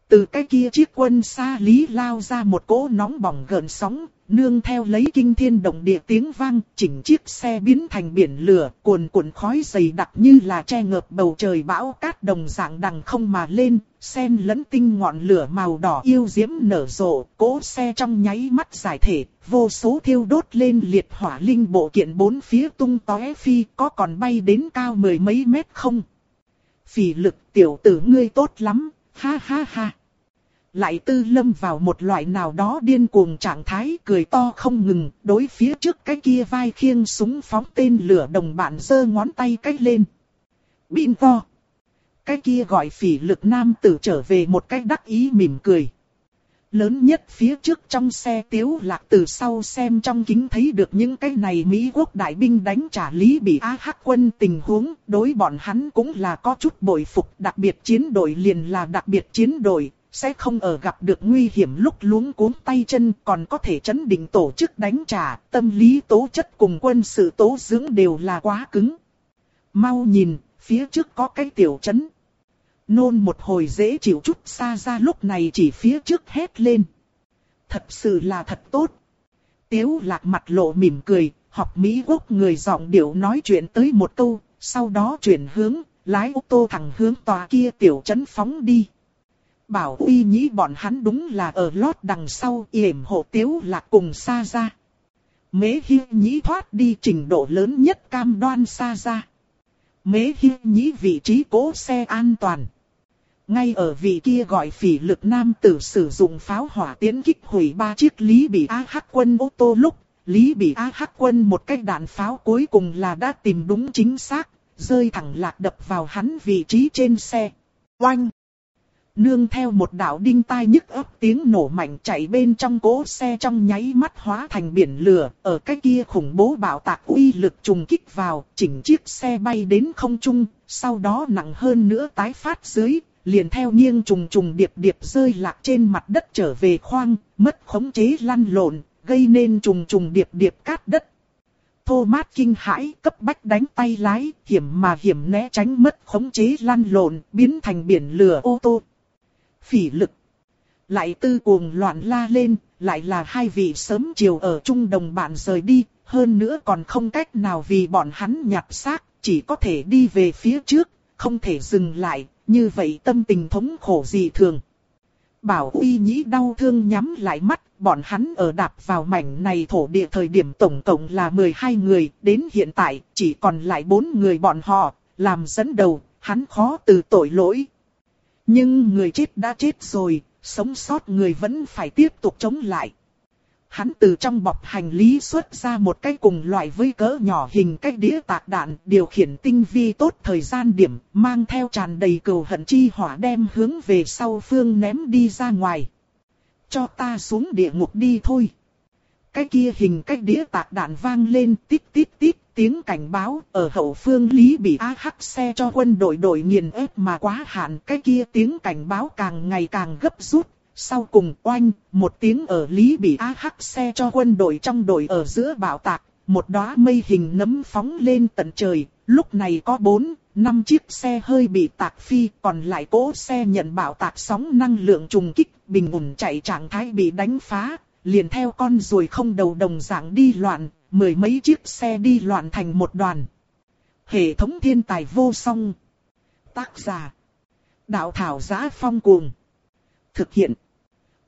Từ cái kia chiếc quân xa lý lao ra một cỗ nóng bỏng gần sóng, nương theo lấy kinh thiên động địa tiếng vang, chỉnh chiếc xe biến thành biển lửa, cuồn cuộn khói dày đặc như là che ngợp bầu trời bão cát đồng dạng đằng không mà lên, sen lẫn tinh ngọn lửa màu đỏ yêu diễm nở rộ, cỗ xe trong nháy mắt giải thể, vô số thiêu đốt lên liệt hỏa linh bộ kiện bốn phía tung tóe phi, có còn bay đến cao mười mấy mét không? Phỉ lực tiểu tử ngươi tốt lắm, ha ha ha lại tư lâm vào một loại nào đó điên cuồng trạng thái cười to không ngừng, đối phía trước cái kia vai khiêng súng phóng tên lửa đồng bạn giơ ngón tay cách lên. Bịn to. Cái kia gọi phỉ lực nam tử trở về một cách đắc ý mỉm cười. Lớn nhất phía trước trong xe tiếu lạc từ sau xem trong kính thấy được những cái này Mỹ quốc đại binh đánh trả lý bị Á Hắc quân tình huống, đối bọn hắn cũng là có chút bội phục, đặc biệt chiến đội liền là đặc biệt chiến đội, sẽ không ở gặp được nguy hiểm lúc luống cuốn tay chân còn có thể chấn định tổ chức đánh trả, tâm lý tố chất cùng quân sự tố dưỡng đều là quá cứng. Mau nhìn, phía trước có cái tiểu chấn. Nôn một hồi dễ chịu chút xa ra lúc này chỉ phía trước hét lên. Thật sự là thật tốt. Tiếu lạc mặt lộ mỉm cười, học Mỹ quốc người giọng điệu nói chuyện tới một câu, sau đó chuyển hướng, lái ô tô thẳng hướng tòa kia tiểu chấn phóng đi. Bảo uy nhĩ bọn hắn đúng là ở lót đằng sau yểm hộ tiếu lạc cùng xa ra. Mế hi nhĩ thoát đi trình độ lớn nhất cam đoan xa ra. Mế hi nhĩ vị trí cố xe an toàn. Ngay ở vị kia gọi phỉ lực nam tử sử dụng pháo hỏa tiến kích hủy ba chiếc lý bị A hắc quân ô tô lúc, Lý bị A Hắc quân một cái đạn pháo cuối cùng là đã tìm đúng chính xác, rơi thẳng lạc đập vào hắn vị trí trên xe. Oanh! Nương theo một đạo đinh tai nhức ấp tiếng nổ mạnh chạy bên trong cố xe trong nháy mắt hóa thành biển lửa, ở cái kia khủng bố bạo tạc uy lực trùng kích vào, chỉnh chiếc xe bay đến không trung, sau đó nặng hơn nữa tái phát dưới, liền theo nghiêng trùng trùng điệp điệp rơi lạc trên mặt đất trở về khoang, mất khống chế lăn lộn, gây nên trùng trùng điệp điệp cát đất. Thomas kinh hãi cấp bách đánh tay lái, hiểm mà hiểm né tránh mất khống chế lăn lộn, biến thành biển lửa ô tô. Phỉ lực. Lại tư cuồng loạn la lên, lại là hai vị sớm chiều ở chung đồng bạn rời đi, hơn nữa còn không cách nào vì bọn hắn nhặt xác, chỉ có thể đi về phía trước, không thể dừng lại, như vậy tâm tình thống khổ gì thường. Bảo uy nhĩ đau thương nhắm lại mắt, bọn hắn ở đạp vào mảnh này thổ địa thời điểm tổng cộng là 12 người, đến hiện tại chỉ còn lại 4 người bọn họ, làm dẫn đầu, hắn khó từ tội lỗi. Nhưng người chết đã chết rồi, sống sót người vẫn phải tiếp tục chống lại. Hắn từ trong bọc hành lý xuất ra một cái cùng loại với cỡ nhỏ hình cái đĩa tạc đạn, điều khiển tinh vi tốt thời gian điểm, mang theo tràn đầy cầu hận chi hỏa đem hướng về sau phương ném đi ra ngoài. Cho ta xuống địa ngục đi thôi. Cái kia hình cái đĩa tạc đạn vang lên tít tít tít tiếng cảnh báo ở hậu phương Lý bị á hắc xe cho quân đội đội nghiền ép mà quá hạn. Cái kia tiếng cảnh báo càng ngày càng gấp rút, sau cùng oanh, một tiếng ở Lý bị á hắc xe cho quân đội trong đội ở giữa bảo tạc, một đóa mây hình nấm phóng lên tận trời, lúc này có bốn, năm chiếc xe hơi bị tạc phi, còn lại cỗ xe nhận bảo tạc sóng năng lượng trùng kích, bình ổn chạy trạng thái bị đánh phá, liền theo con ruồi không đầu đồng dạng đi loạn, mười mấy chiếc xe đi loạn thành một đoàn. Hệ thống thiên tài vô song. Tác giả. Đạo thảo giá phong cuồng. Thực hiện.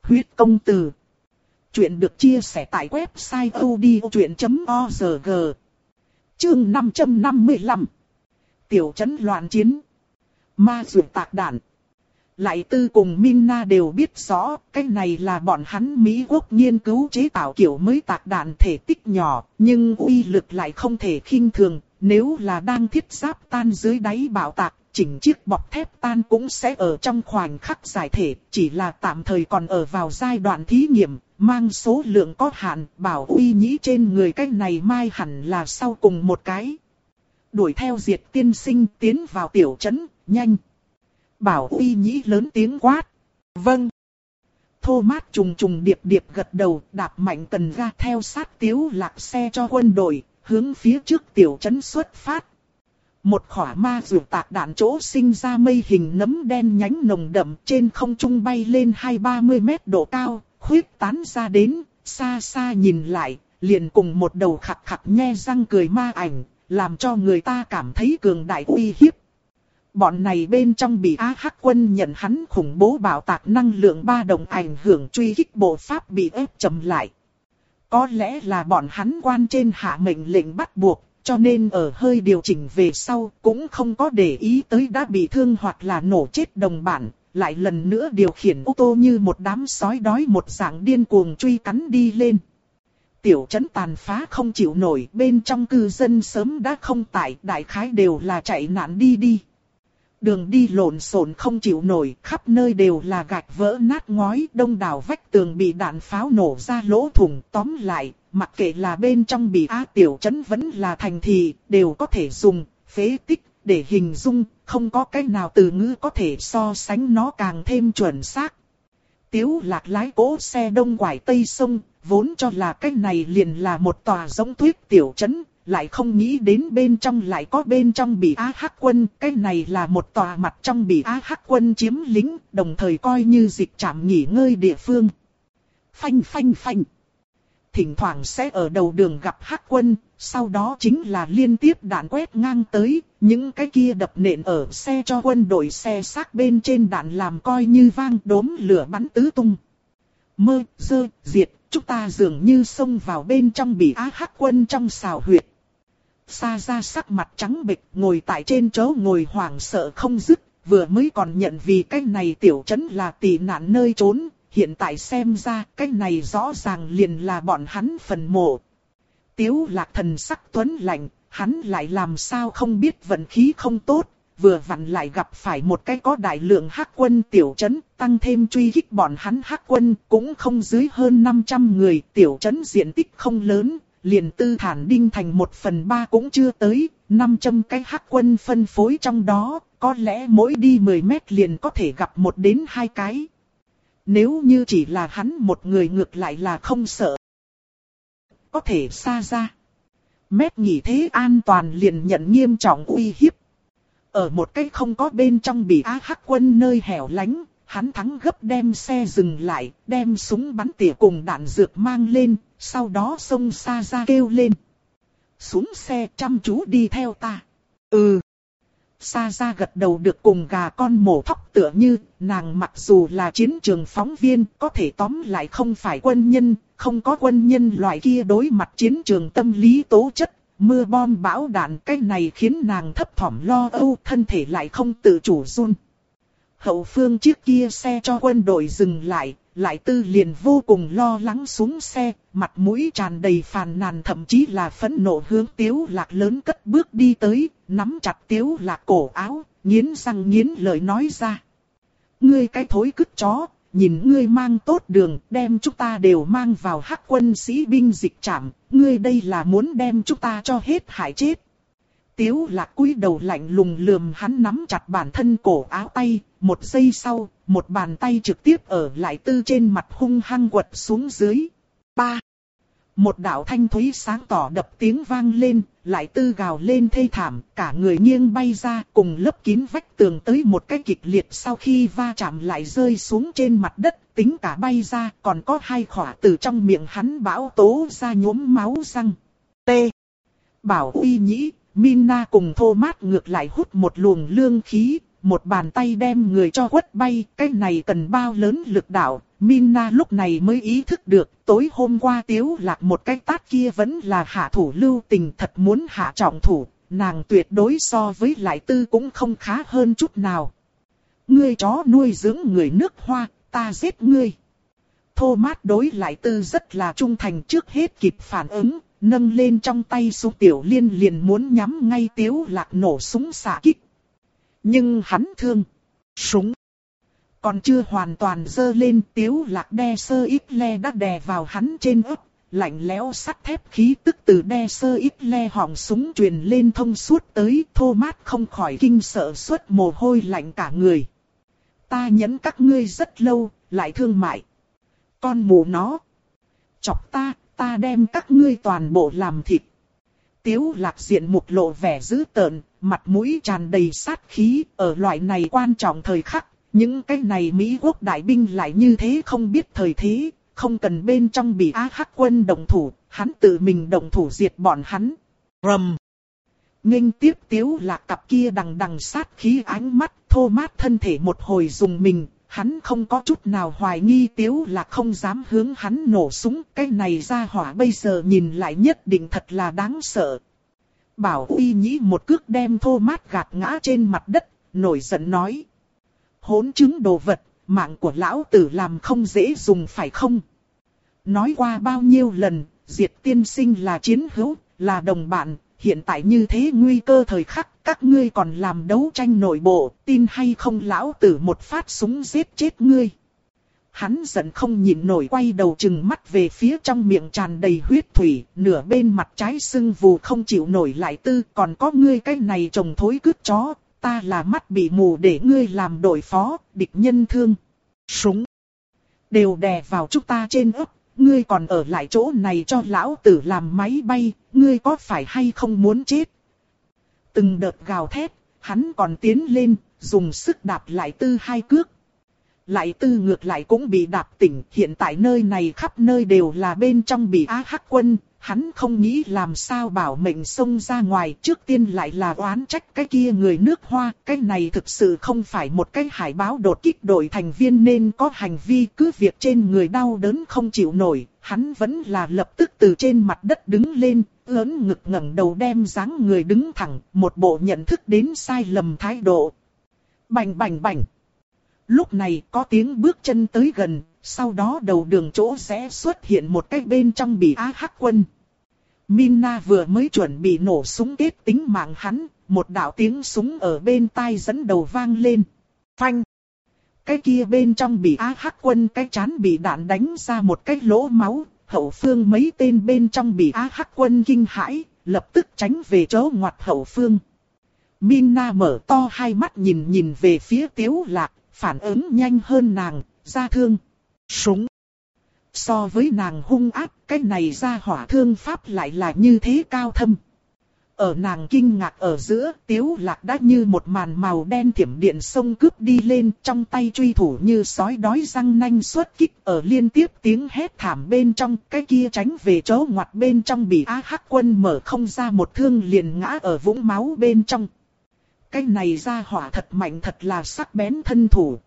Huyết công từ. Chuyện được chia sẻ tại website odchuyện.org. Chương 555. Tiểu Trấn loạn chiến. Ma rượu tạc đạn. Lại tư cùng Minna đều biết rõ, cái này là bọn hắn Mỹ quốc nghiên cứu chế tạo kiểu mới tạc đạn thể tích nhỏ, nhưng uy lực lại không thể khinh thường, nếu là đang thiết giáp tan dưới đáy bảo tạc, chỉnh chiếc bọc thép tan cũng sẽ ở trong khoảnh khắc giải thể, chỉ là tạm thời còn ở vào giai đoạn thí nghiệm, mang số lượng có hạn, bảo uy nhĩ trên người cái này mai hẳn là sau cùng một cái. Đuổi theo diệt tiên sinh tiến vào tiểu trấn, nhanh. Bảo uy nhĩ lớn tiếng quát. Vâng. Thô mát trùng trùng điệp điệp gật đầu, đạp mạnh cần ga theo sát tiếu lạc xe cho quân đội, hướng phía trước tiểu trấn xuất phát. Một khỏa ma rượu tạc đạn chỗ sinh ra mây hình nấm đen nhánh nồng đậm trên không trung bay lên hai ba mươi mét độ cao, khuyết tán ra đến, xa xa nhìn lại, liền cùng một đầu khặt khặt nhe răng cười ma ảnh, làm cho người ta cảm thấy cường đại uy hiếp. Bọn này bên trong bị Á Hắc quân nhận hắn khủng bố bảo tạc năng lượng ba đồng ảnh hưởng truy kích bộ pháp bị ép chậm lại. Có lẽ là bọn hắn quan trên hạ mệnh lệnh bắt buộc, cho nên ở hơi điều chỉnh về sau cũng không có để ý tới đã bị thương hoặc là nổ chết đồng bản, lại lần nữa điều khiển ô tô như một đám sói đói một dạng điên cuồng truy cắn đi lên. Tiểu trấn tàn phá không chịu nổi, bên trong cư dân sớm đã không tại, đại khái đều là chạy nạn đi đi. Đường đi lộn xộn không chịu nổi, khắp nơi đều là gạch vỡ nát ngói, đông đảo vách tường bị đạn pháo nổ ra lỗ thủng, tóm lại, mặc kệ là bên trong bị á tiểu trấn vẫn là thành thị, đều có thể dùng, phế tích, để hình dung, không có cách nào từ ngữ có thể so sánh nó càng thêm chuẩn xác. Tiếu lạc lái cố xe đông quải tây sông, vốn cho là cách này liền là một tòa giống tuyết tiểu trấn, lại không nghĩ đến bên trong lại có bên trong bị Á Hắc quân, cái này là một tòa mặt trong bị Á Hắc quân chiếm lính, đồng thời coi như dịch trạm nghỉ ngơi địa phương. Phanh phanh phanh. Thỉnh thoảng sẽ ở đầu đường gặp Hắc quân, sau đó chính là liên tiếp đạn quét ngang tới, những cái kia đập nện ở xe cho quân đội xe xác bên trên đạn làm coi như vang đốm lửa bắn tứ tung. Mơ, dơ, diệt, chúng ta dường như xông vào bên trong bị á hắc quân trong xào huyệt. Xa ra sắc mặt trắng bệch ngồi tại trên chỗ ngồi hoảng sợ không dứt, vừa mới còn nhận vì cái này tiểu trấn là tị nạn nơi trốn, hiện tại xem ra cái này rõ ràng liền là bọn hắn phần mộ. Tiếu lạc thần sắc tuấn lạnh, hắn lại làm sao không biết vận khí không tốt, vừa vặn lại gặp phải một cái có đại lượng hắc quân tiểu trấn, tăng thêm truy kích bọn hắn hắc quân cũng không dưới hơn 500 người, tiểu trấn diện tích không lớn, liền tư thản đinh thành một phần ba cũng chưa tới, 500 cái hắc quân phân phối trong đó, có lẽ mỗi đi 10 mét liền có thể gặp một đến hai cái. Nếu như chỉ là hắn một người ngược lại là không sợ. Có thể xa ra. Mét nghỉ thế an toàn liền nhận nghiêm trọng uy hiếp. Ở một cái không có bên trong bị á hắc quân nơi hẻo lánh, hắn thắng gấp đem xe dừng lại, đem súng bắn tỉa cùng đạn dược mang lên, sau đó xông xa ra kêu lên. Xuống xe chăm chú đi theo ta. Ừ. Sa ra gật đầu được cùng gà con mổ thóc tựa như, nàng mặc dù là chiến trường phóng viên, có thể tóm lại không phải quân nhân, không có quân nhân loại kia đối mặt chiến trường tâm lý tố chất, mưa bom bão đạn cái này khiến nàng thấp thỏm lo âu, thân thể lại không tự chủ run. Hậu phương chiếc kia xe cho quân đội dừng lại, lại tư liền vô cùng lo lắng xuống xe, mặt mũi tràn đầy phàn nàn thậm chí là phẫn nộ hướng tiếu lạc lớn cất bước đi tới, nắm chặt tiếu lạc cổ áo, nghiến răng nghiến lời nói ra. Ngươi cái thối cứt chó, nhìn ngươi mang tốt đường, đem chúng ta đều mang vào hắc quân sĩ binh dịch trảm, ngươi đây là muốn đem chúng ta cho hết hại chết. Tiếu lạc cúi đầu lạnh lùng lườm hắn nắm chặt bản thân cổ áo tay, một giây sau, một bàn tay trực tiếp ở lại tư trên mặt hung hăng quật xuống dưới. Ba. Một đạo thanh thúy sáng tỏ đập tiếng vang lên, lại tư gào lên thê thảm, cả người nghiêng bay ra cùng lớp kín vách tường tới một cái kịch liệt sau khi va chạm lại rơi xuống trên mặt đất, tính cả bay ra, còn có hai khỏa từ trong miệng hắn bão tố ra nhuốm máu răng. T. Bảo uy nhĩ, Mina cùng Thomas ngược lại hút một luồng lương khí, một bàn tay đem người cho quất bay, cái này cần bao lớn lực đạo. Mina lúc này mới ý thức được, tối hôm qua tiếu lạc một cái tát kia vẫn là hạ thủ lưu tình thật muốn hạ trọng thủ, nàng tuyệt đối so với lại tư cũng không khá hơn chút nào. Ngươi chó nuôi dưỡng người nước hoa, ta giết ngươi. Thomas đối lại tư rất là trung thành trước hết kịp phản ứng, nâng lên trong tay súng tiểu liên liền muốn nhắm ngay tiếu lạc nổ súng xạ kích. Nhưng hắn thương. Súng. Còn chưa hoàn toàn dơ lên tiếu lạc đe sơ ít le đã đè vào hắn trên ức. Lạnh lẽo sắt thép khí tức từ đe sơ ít le họng súng truyền lên thông suốt tới thô mát không khỏi kinh sợ suốt mồ hôi lạnh cả người. Ta nhẫn các ngươi rất lâu, lại thương mại. Con mù nó. Chọc ta, ta đem các ngươi toàn bộ làm thịt. Tiếu lạc diện mục lộ vẻ dữ tợn, mặt mũi tràn đầy sát khí, ở loại này quan trọng thời khắc, những cái này Mỹ quốc đại binh lại như thế không biết thời thế, không cần bên trong bị á hắc quân đồng thủ, hắn tự mình đồng thủ diệt bọn hắn. Rầm! Nghênh tiếp tiếu lạc cặp kia đằng đằng sát khí ánh mắt, thô mát thân thể một hồi dùng mình, hắn không có chút nào hoài nghi tiếu là không dám hướng hắn nổ súng, cái này ra hỏa bây giờ nhìn lại nhất định thật là đáng sợ. Bảo uy nhĩ một cước đem thô mát gạt ngã trên mặt đất, nổi giận nói. Hốn chứng đồ vật, mạng của lão tử làm không dễ dùng phải không? Nói qua bao nhiêu lần, diệt tiên sinh là chiến hữu, là đồng bạn, hiện tại như thế nguy cơ thời khắc, các ngươi còn làm đấu tranh nội bộ, tin hay không lão tử một phát súng giết chết ngươi. Hắn giận không nhịn nổi quay đầu chừng mắt về phía trong miệng tràn đầy huyết thủy, nửa bên mặt trái sưng vù không chịu nổi lại tư, còn có ngươi cái này trồng thối cướp chó, ta là mắt bị mù để ngươi làm đội phó, địch nhân thương. Súng. Đều đè vào chúng ta trên ấp, ngươi còn ở lại chỗ này cho lão tử làm máy bay, ngươi có phải hay không muốn chết? Từng đợt gào thét, hắn còn tiến lên, dùng sức đạp lại tư hai cước. Lại tư ngược lại cũng bị đạp tỉnh, hiện tại nơi này khắp nơi đều là bên trong bị á hắc quân, hắn không nghĩ làm sao bảo mệnh xông ra ngoài, trước tiên lại là oán trách cái kia người nước hoa, cái này thực sự không phải một cái hải báo đột kích đội thành viên nên có hành vi cứ việc trên người đau đớn không chịu nổi, hắn vẫn là lập tức từ trên mặt đất đứng lên, lớn ngực ngẩng đầu đem dáng người đứng thẳng, một bộ nhận thức đến sai lầm thái độ. Bành bành bành. Lúc này có tiếng bước chân tới gần, sau đó đầu đường chỗ sẽ xuất hiện một cái bên trong bị á hắc quân. Mina vừa mới chuẩn bị nổ súng kết tính mạng hắn, một đạo tiếng súng ở bên tai dẫn đầu vang lên. Phanh! Cái kia bên trong bị á hắc quân cái chán bị đạn đánh ra một cái lỗ máu, hậu phương mấy tên bên trong bị á hắc quân kinh hãi, lập tức tránh về chỗ ngoặt hậu phương. Mina mở to hai mắt nhìn nhìn về phía tiếu lạc, phản ứng nhanh hơn nàng, ra thương. Súng. So với nàng hung ác, cái này ra hỏa thương pháp lại là như thế cao thâm. Ở nàng kinh ngạc ở giữa, tiếu lạc đã như một màn màu đen thiểm điện sông cướp đi lên trong tay truy thủ như sói đói răng nanh xuất kích ở liên tiếp tiếng hét thảm bên trong, cái kia tránh về chỗ ngoặt bên trong bị A hắc quân mở không ra một thương liền ngã ở vũng máu bên trong. Cái này ra hỏa thật mạnh thật là sắc bén thân thủ.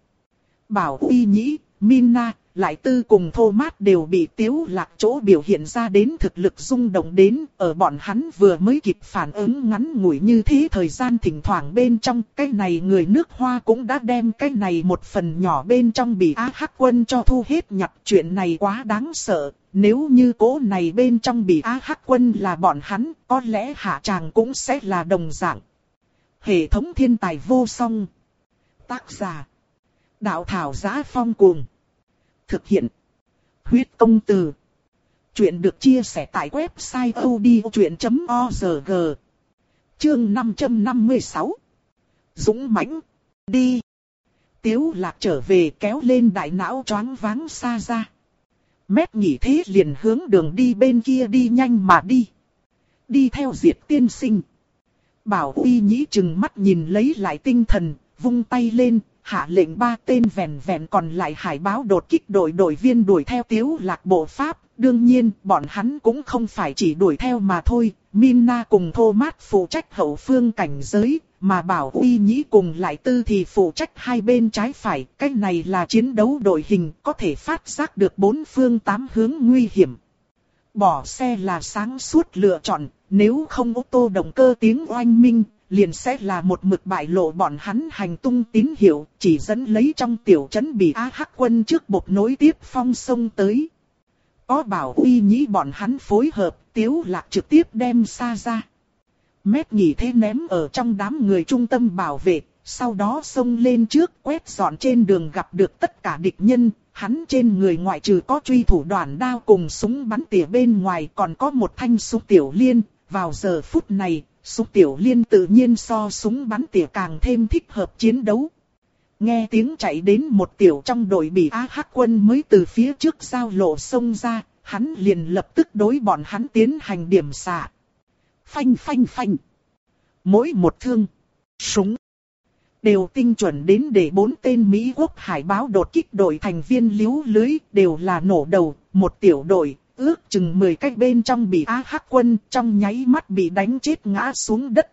Bảo uy nhĩ, Mina, lại tư cùng Thomas đều bị tiếu lạc chỗ biểu hiện ra đến thực lực rung động đến, ở bọn hắn vừa mới kịp phản ứng ngắn ngủi như thế thời gian thỉnh thoảng bên trong, cái này người nước hoa cũng đã đem cái này một phần nhỏ bên trong bị á hắc quân cho thu hết nhặt chuyện này quá đáng sợ, nếu như cố này bên trong bị á hắc quân là bọn hắn, có lẽ hạ tràng cũng sẽ là đồng dạng. Hệ thống thiên tài vô song. Tác giả. Đạo thảo giá phong cuồng. Thực hiện. Huyết công từ. Chuyện được chia sẻ tại website odchuyện.org. Chương 556. Dũng mãnh Đi. Tiếu lạc trở về kéo lên đại não choáng váng xa ra. Mét nhỉ thế liền hướng đường đi bên kia đi nhanh mà đi. Đi theo diệt tiên sinh. Bảo uy nhĩ chừng mắt nhìn lấy lại tinh thần, vung tay lên, hạ lệnh ba tên vẹn vẹn còn lại hải báo đột kích đội đội viên đuổi theo tiếu lạc bộ Pháp. Đương nhiên, bọn hắn cũng không phải chỉ đuổi theo mà thôi, Minna cùng Thomas phụ trách hậu phương cảnh giới, mà bảo uy nhĩ cùng lại tư thì phụ trách hai bên trái phải. Cái này là chiến đấu đội hình, có thể phát giác được bốn phương tám hướng nguy hiểm. Bỏ xe là sáng suốt lựa chọn, nếu không ô tô động cơ tiếng oanh minh, liền sẽ là một mực bại lộ bọn hắn hành tung tín hiệu, chỉ dẫn lấy trong tiểu trấn bị A Hắc quân trước bột nối tiếp phong sông tới. Có bảo uy nhĩ bọn hắn phối hợp, tiếu lạc trực tiếp đem xa ra. Mét nhỉ thế ném ở trong đám người trung tâm bảo vệ, sau đó xông lên trước quét dọn trên đường gặp được tất cả địch nhân, hắn trên người ngoại trừ có truy thủ đoàn đao cùng súng bắn tỉa bên ngoài còn có một thanh súng tiểu liên, vào giờ phút này, súng tiểu liên tự nhiên so súng bắn tỉa càng thêm thích hợp chiến đấu. Nghe tiếng chạy đến một tiểu trong đội bị A Hắc quân mới từ phía trước giao lộ sông ra, hắn liền lập tức đối bọn hắn tiến hành điểm xạ. Phanh phanh phanh. Mỗi một thương, súng, đều tinh chuẩn đến để bốn tên Mỹ quốc hải báo đột kích đội thành viên liếu lưới đều là nổ đầu, một tiểu đội, ước chừng 10 cách bên trong bị Á Hắc quân trong nháy mắt bị đánh chết ngã xuống đất.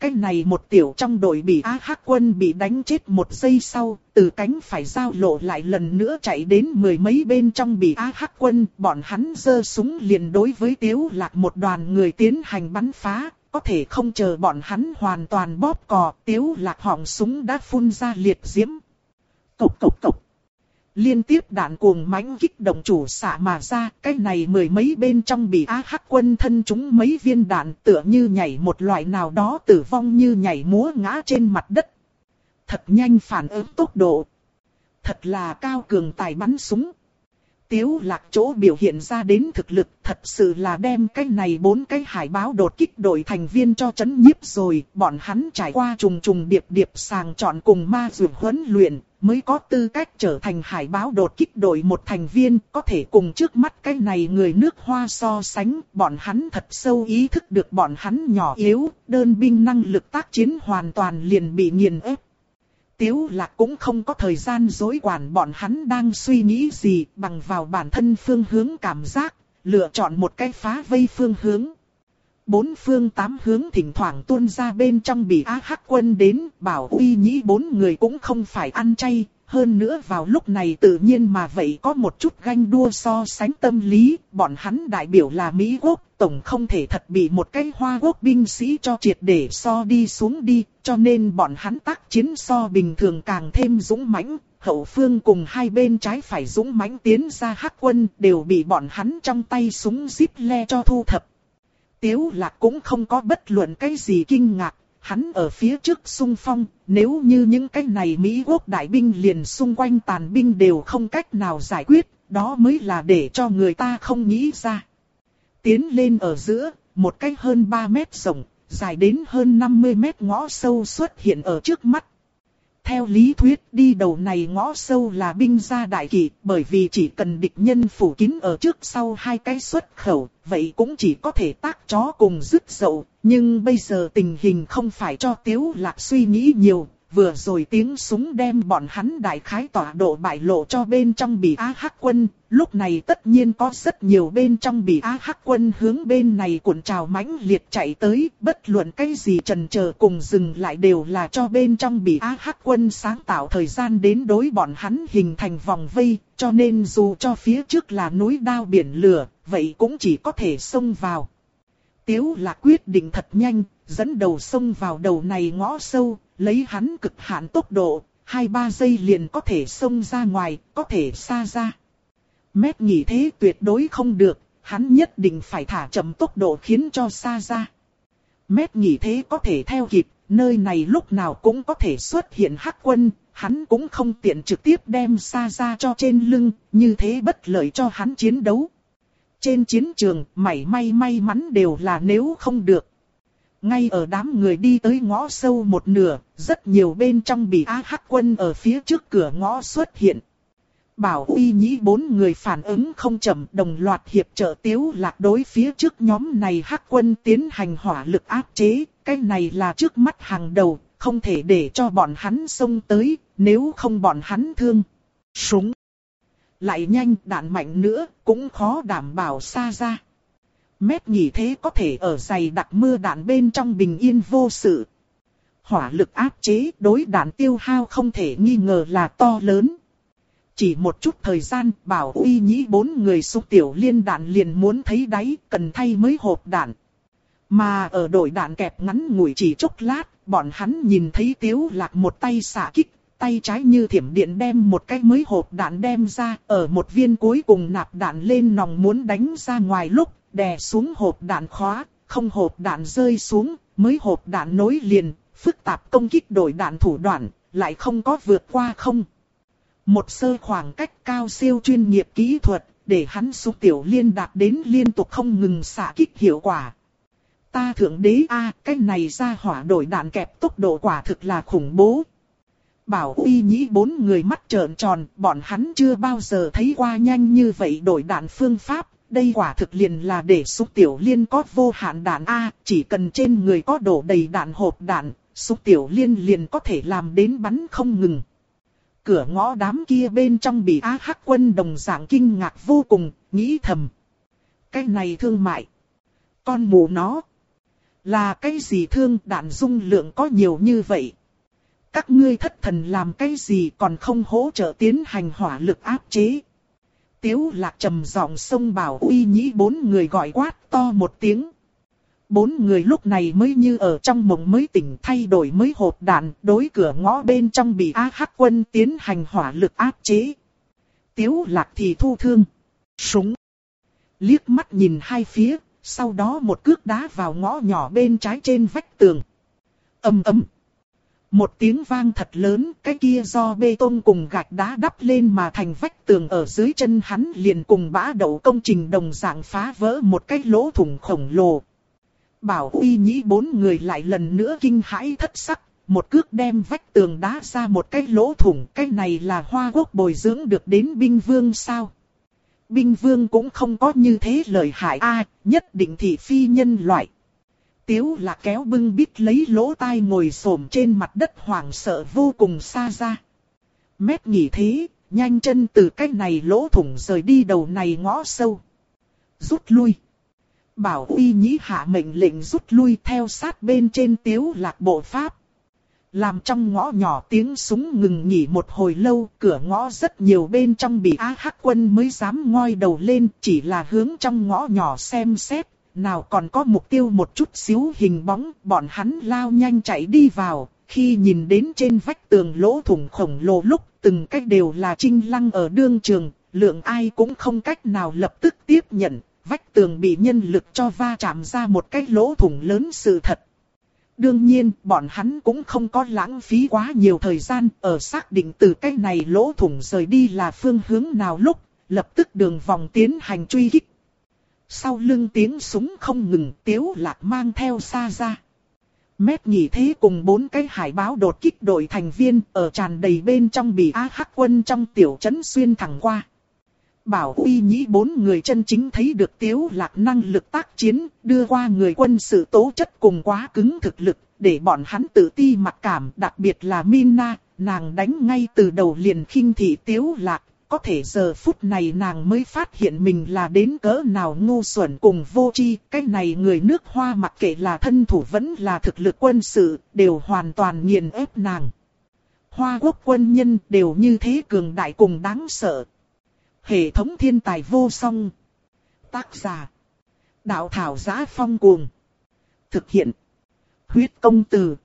Cái này một tiểu trong đội bị Á Hắc quân bị đánh chết một giây sau, từ cánh phải giao lộ lại lần nữa chạy đến mười mấy bên trong bị Á Hắc quân, bọn hắn giơ súng liền đối với Tiếu Lạc một đoàn người tiến hành bắn phá, có thể không chờ bọn hắn hoàn toàn bóp cò, Tiếu Lạc họng súng đã phun ra liệt diễm. Cộc cộc cộc. Liên tiếp đạn cuồng mãnh kích động chủ xạ mà ra, cái này mười mấy bên trong bị á hắc quân thân chúng mấy viên đạn tựa như nhảy một loại nào đó tử vong như nhảy múa ngã trên mặt đất. Thật nhanh phản ứng tốc độ. Thật là cao cường tài bắn súng. Tiếu lạc chỗ biểu hiện ra đến thực lực thật sự là đem cái này bốn cái hải báo đột kích đội thành viên cho chấn nhiếp rồi. Bọn hắn trải qua trùng trùng điệp điệp sàng chọn cùng ma dược huấn luyện, mới có tư cách trở thành hải báo đột kích đội một thành viên, có thể cùng trước mắt cái này người nước hoa so sánh, bọn hắn thật sâu ý thức được bọn hắn nhỏ yếu, đơn binh năng lực tác chiến hoàn toàn liền bị nghiền ép. Tiếu lạc cũng không có thời gian dối quản bọn hắn đang suy nghĩ gì bằng vào bản thân phương hướng cảm giác, lựa chọn một cái phá vây phương hướng. Bốn phương tám hướng thỉnh thoảng tuôn ra bên trong bị á hắc quân đến, bảo uy nhĩ bốn người cũng không phải ăn chay, hơn nữa vào lúc này tự nhiên mà vậy có một chút ganh đua so sánh tâm lý, bọn hắn đại biểu là Mỹ Quốc, tổng không thể thật bị một cái hoa quốc binh sĩ cho triệt để so đi xuống đi, cho nên bọn hắn tác chiến so bình thường càng thêm dũng mãnh, hậu phương cùng hai bên trái phải dũng mãnh tiến ra hắc quân đều bị bọn hắn trong tay súng zip le cho thu thập. Tiếu lạc cũng không có bất luận cái gì kinh ngạc, hắn ở phía trước sung phong, nếu như những cái này Mỹ quốc đại binh liền xung quanh tàn binh đều không cách nào giải quyết, đó mới là để cho người ta không nghĩ ra. Tiến lên ở giữa, một cái hơn 3 mét rộng, dài đến hơn 50 mét ngõ sâu xuất hiện ở trước mắt. Theo lý thuyết đi đầu này ngõ sâu là binh gia đại kỵ, bởi vì chỉ cần địch nhân phủ kín ở trước sau hai cái xuất khẩu, vậy cũng chỉ có thể tác chó cùng dứt dậu. Nhưng bây giờ tình hình không phải cho Tiếu Lạc suy nghĩ nhiều, vừa rồi tiếng súng đem bọn hắn đại khái tỏa độ bại lộ cho bên trong bị Á Hắc quân, lúc này tất nhiên có rất nhiều bên trong bị A Hắc quân hướng bên này cuộn trào mãnh liệt chạy tới, bất luận cái gì trần chờ cùng dừng lại đều là cho bên trong bị A Hắc quân sáng tạo thời gian đến đối bọn hắn hình thành vòng vây, cho nên dù cho phía trước là núi đao biển lửa, vậy cũng chỉ có thể xông vào. Tiếu là quyết định thật nhanh, dẫn đầu xông vào đầu này ngõ sâu, lấy hắn cực hạn tốc độ, 2-3 giây liền có thể xông ra ngoài, có thể xa ra. Mét nghỉ thế tuyệt đối không được, hắn nhất định phải thả chậm tốc độ khiến cho xa ra. Mét nghỉ thế có thể theo kịp, nơi này lúc nào cũng có thể xuất hiện hắc quân, hắn cũng không tiện trực tiếp đem xa ra cho trên lưng, như thế bất lợi cho hắn chiến đấu. Trên chiến trường, mảy may may mắn đều là nếu không được. Ngay ở đám người đi tới ngõ sâu một nửa, rất nhiều bên trong bị A Hắc quân ở phía trước cửa ngõ xuất hiện. Bảo uy nhĩ bốn người phản ứng không chậm đồng loạt hiệp trợ tiếu lạc đối phía trước nhóm này Hắc quân tiến hành hỏa lực áp chế, cái này là trước mắt hàng đầu, không thể để cho bọn hắn xông tới, nếu không bọn hắn thương. Súng. Lại nhanh đạn mạnh nữa, cũng khó đảm bảo xa ra mét nhỉ thế có thể ở dày đặc mưa đạn bên trong bình yên vô sự. Hỏa lực áp chế đối đạn tiêu hao không thể nghi ngờ là to lớn. Chỉ một chút thời gian bảo uy nhĩ bốn người xúc tiểu liên đạn liền muốn thấy đáy cần thay mới hộp đạn. Mà ở đội đạn kẹp ngắn ngủi chỉ chốc lát, bọn hắn nhìn thấy tiếu lạc một tay xả kích, tay trái như thiểm điện đem một cái mới hộp đạn đem ra, ở một viên cuối cùng nạp đạn lên nòng muốn đánh ra ngoài lúc, đè xuống hộp đạn khóa, không hộp đạn rơi xuống, mới hộp đạn nối liền, phức tạp công kích đổi đạn thủ đoạn, lại không có vượt qua không. Một sơ khoảng cách cao siêu chuyên nghiệp kỹ thuật, để hắn xuống tiểu liên đạt đến liên tục không ngừng xạ kích hiệu quả. Ta thượng đế a cái này ra hỏa đổi đạn kẹp tốc độ quả thực là khủng bố. Bảo uy nhĩ bốn người mắt trợn tròn, bọn hắn chưa bao giờ thấy qua nhanh như vậy đổi đạn phương pháp, đây quả thực liền là để xúc tiểu liên có vô hạn đạn A, chỉ cần trên người có đổ đầy đạn hộp đạn, xúc tiểu liên liền có thể làm đến bắn không ngừng. Cửa ngõ đám kia bên trong bị Á Hắc quân đồng dạng kinh ngạc vô cùng, nghĩ thầm. Cái này thương mại. Con mù nó. Là cái gì thương đạn dung lượng có nhiều như vậy? Các ngươi thất thần làm cái gì còn không hỗ trợ tiến hành hỏa lực áp chế? Tiếu lạc trầm giọng sông bảo uy nhĩ bốn người gọi quát to một tiếng. Bốn người lúc này mới như ở trong mộng mới tỉnh thay đổi mới hộp đạn đối cửa ngõ bên trong bị A hắc quân tiến hành hỏa lực áp chế. Tiếu lạc thì thu thương. Súng. Liếc mắt nhìn hai phía, sau đó một cước đá vào ngõ nhỏ bên trái trên vách tường. ầm ầm. Một tiếng vang thật lớn, cái kia do bê tông cùng gạch đá đắp lên mà thành vách tường ở dưới chân hắn liền cùng bã đậu công trình đồng dạng phá vỡ một cái lỗ thủng khổng lồ. Bảo uy nhĩ bốn người lại lần nữa kinh hãi thất sắc, một cước đem vách tường đá ra một cái lỗ thủng, cái này là hoa quốc bồi dưỡng được đến binh vương sao? Binh vương cũng không có như thế lời hại a nhất định thị phi nhân loại. Tiếu là kéo bưng bít lấy lỗ tai ngồi xổm trên mặt đất hoảng sợ vô cùng xa ra. Mét nghỉ thế, nhanh chân từ cái này lỗ thủng rời đi đầu này ngõ sâu. Rút lui. Bảo uy nhĩ hạ mệnh lệnh rút lui theo sát bên trên tiếu lạc bộ pháp. Làm trong ngõ nhỏ tiếng súng ngừng nghỉ một hồi lâu, cửa ngõ rất nhiều bên trong bị á hắc quân mới dám ngoi đầu lên, chỉ là hướng trong ngõ nhỏ xem xét, nào còn có mục tiêu một chút xíu hình bóng, bọn hắn lao nhanh chạy đi vào, khi nhìn đến trên vách tường lỗ thủng khổng lồ lúc từng cách đều là trinh lăng ở đương trường, lượng ai cũng không cách nào lập tức tiếp nhận, vách tường bị nhân lực cho va chạm ra một cái lỗ thủng lớn sự thật. Đương nhiên, bọn hắn cũng không có lãng phí quá nhiều thời gian ở xác định từ cái này lỗ thủng rời đi là phương hướng nào lúc, lập tức đường vòng tiến hành truy kích. Sau lưng tiếng súng không ngừng tiếu lạc mang theo xa ra. Mét nhị thế cùng bốn cái hải báo đột kích đội thành viên ở tràn đầy bên trong bị á hắc quân trong tiểu trấn xuyên thẳng qua. Bảo uy nhĩ bốn người chân chính thấy được tiếu lạc năng lực tác chiến, đưa qua người quân sự tố chất cùng quá cứng thực lực, để bọn hắn tự ti mặc cảm, đặc biệt là Mina, nàng đánh ngay từ đầu liền khinh thị tiếu lạc, có thể giờ phút này nàng mới phát hiện mình là đến cỡ nào ngu xuẩn cùng vô tri, cái này người nước hoa mặc kệ là thân thủ vẫn là thực lực quân sự, đều hoàn toàn nghiền ép nàng. Hoa quốc quân nhân đều như thế cường đại cùng đáng sợ. Hệ thống thiên tài vô song. Tác giả. Đạo thảo giá phong cuồng. Thực hiện. Huyết công từ.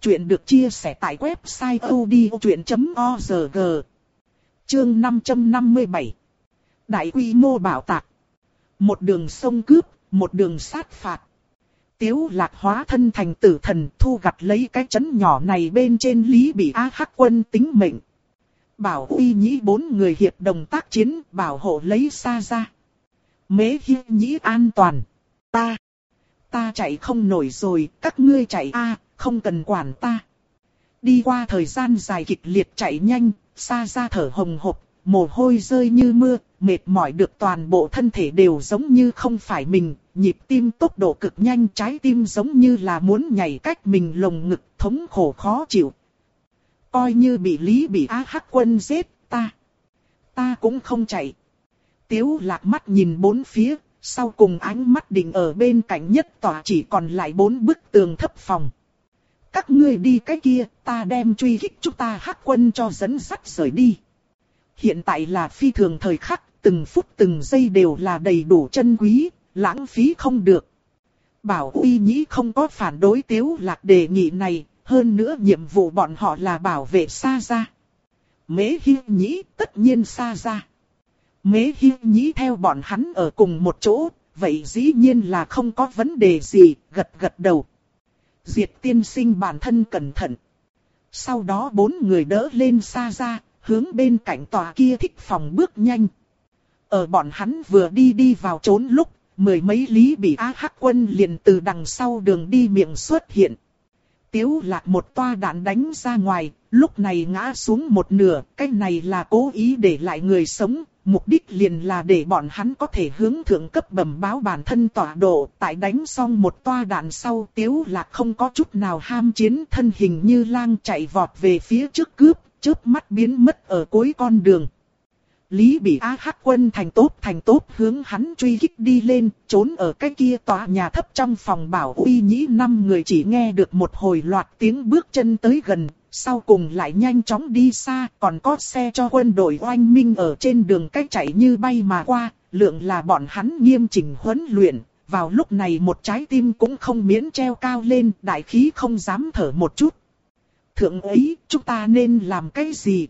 Chuyện được chia sẻ tại website odchuyện.org. Chương 557 Đại quy mô bảo tạc Một đường sông cướp, một đường sát phạt. Tiếu lạc hóa thân thành tử thần thu gặt lấy cái chấn nhỏ này bên trên lý bị A hắc quân tính mệnh. Bảo uy nhĩ bốn người hiệp đồng tác chiến bảo hộ lấy xa ra. Mế hi nhĩ an toàn. Ta. Ta chạy không nổi rồi, các ngươi chạy a không cần quản ta. Đi qua thời gian dài kịch liệt chạy nhanh, xa ra thở hồng hộc, mồ hôi rơi như mưa, mệt mỏi được toàn bộ thân thể đều giống như không phải mình, nhịp tim tốc độ cực nhanh trái tim giống như là muốn nhảy cách mình lồng ngực thống khổ khó chịu. Coi như bị Lý bị A Hắc quân giết, ta, ta cũng không chạy. Tiếu lạc mắt nhìn bốn phía, sau cùng ánh mắt định ở bên cạnh nhất tòa chỉ còn lại bốn bức tường thấp phòng. Các ngươi đi cái kia, ta đem truy kích chúng ta hắc quân cho dẫn sắt rời đi. Hiện tại là phi thường thời khắc, từng phút từng giây đều là đầy đủ chân quý, lãng phí không được. Bảo uy nhĩ không có phản đối tiếu lạc đề nghị này, hơn nữa nhiệm vụ bọn họ là bảo vệ xa ra. Mế hi nhĩ tất nhiên xa ra. Mế hi nhĩ theo bọn hắn ở cùng một chỗ, vậy dĩ nhiên là không có vấn đề gì, gật gật đầu. Diệt tiên sinh bản thân cẩn thận. Sau đó bốn người đỡ lên xa ra, hướng bên cạnh tòa kia thích phòng bước nhanh. Ở bọn hắn vừa đi đi vào trốn lúc, mười mấy lý bị á hắc quân liền từ đằng sau đường đi miệng xuất hiện. Tiếu lạc một toa đạn đánh ra ngoài, lúc này ngã xuống một nửa, cái này là cố ý để lại người sống, mục đích liền là để bọn hắn có thể hướng thượng cấp bẩm báo bản thân tọa độ, tại đánh xong một toa đạn sau tiếu lạc không có chút nào ham chiến thân hình như lang chạy vọt về phía trước cướp, chớp mắt biến mất ở cuối con đường. Lý bị á hắc quân thành tốt thành tốt hướng hắn truy kích đi lên, trốn ở cái kia tòa nhà thấp trong phòng bảo uy nhĩ năm người chỉ nghe được một hồi loạt tiếng bước chân tới gần, sau cùng lại nhanh chóng đi xa, còn có xe cho quân đội oanh minh ở trên đường cách chạy như bay mà qua, lượng là bọn hắn nghiêm chỉnh huấn luyện, vào lúc này một trái tim cũng không miễn treo cao lên, đại khí không dám thở một chút. Thượng ấy, chúng ta nên làm cái gì?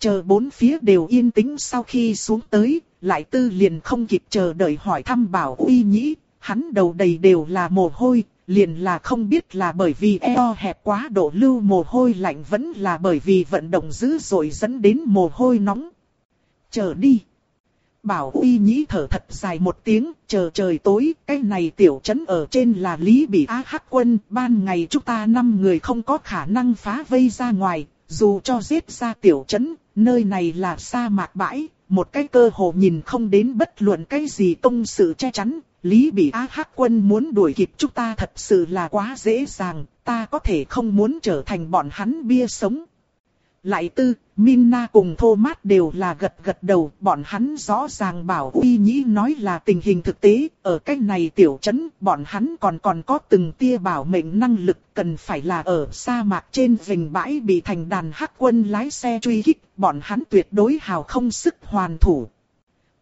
Chờ bốn phía đều yên tĩnh sau khi xuống tới, lại tư liền không kịp chờ đợi hỏi thăm bảo uy nhĩ, hắn đầu đầy đều là mồ hôi, liền là không biết là bởi vì eo hẹp quá độ lưu mồ hôi lạnh vẫn là bởi vì vận động dữ dội dẫn đến mồ hôi nóng. Chờ đi. Bảo uy nhĩ thở thật dài một tiếng, chờ trời tối, cái này tiểu trấn ở trên là Lý Bị Á Hắc Quân, ban ngày chúng ta năm người không có khả năng phá vây ra ngoài, dù cho giết ra tiểu trấn, nơi này là sa mạc bãi, một cái cơ hồ nhìn không đến bất luận cái gì công sự che chắn, Lý Bị A Hắc Quân muốn đuổi kịp chúng ta thật sự là quá dễ dàng, ta có thể không muốn trở thành bọn hắn bia sống. Lại tư, Minna cùng Thomas đều là gật gật đầu, bọn hắn rõ ràng bảo uy nhĩ nói là tình hình thực tế, ở cách này tiểu trấn, bọn hắn còn còn có từng tia bảo mệnh năng lực, cần phải là ở sa mạc trên vình bãi bị thành đàn hắc quân lái xe truy kích, bọn hắn tuyệt đối hào không sức hoàn thủ.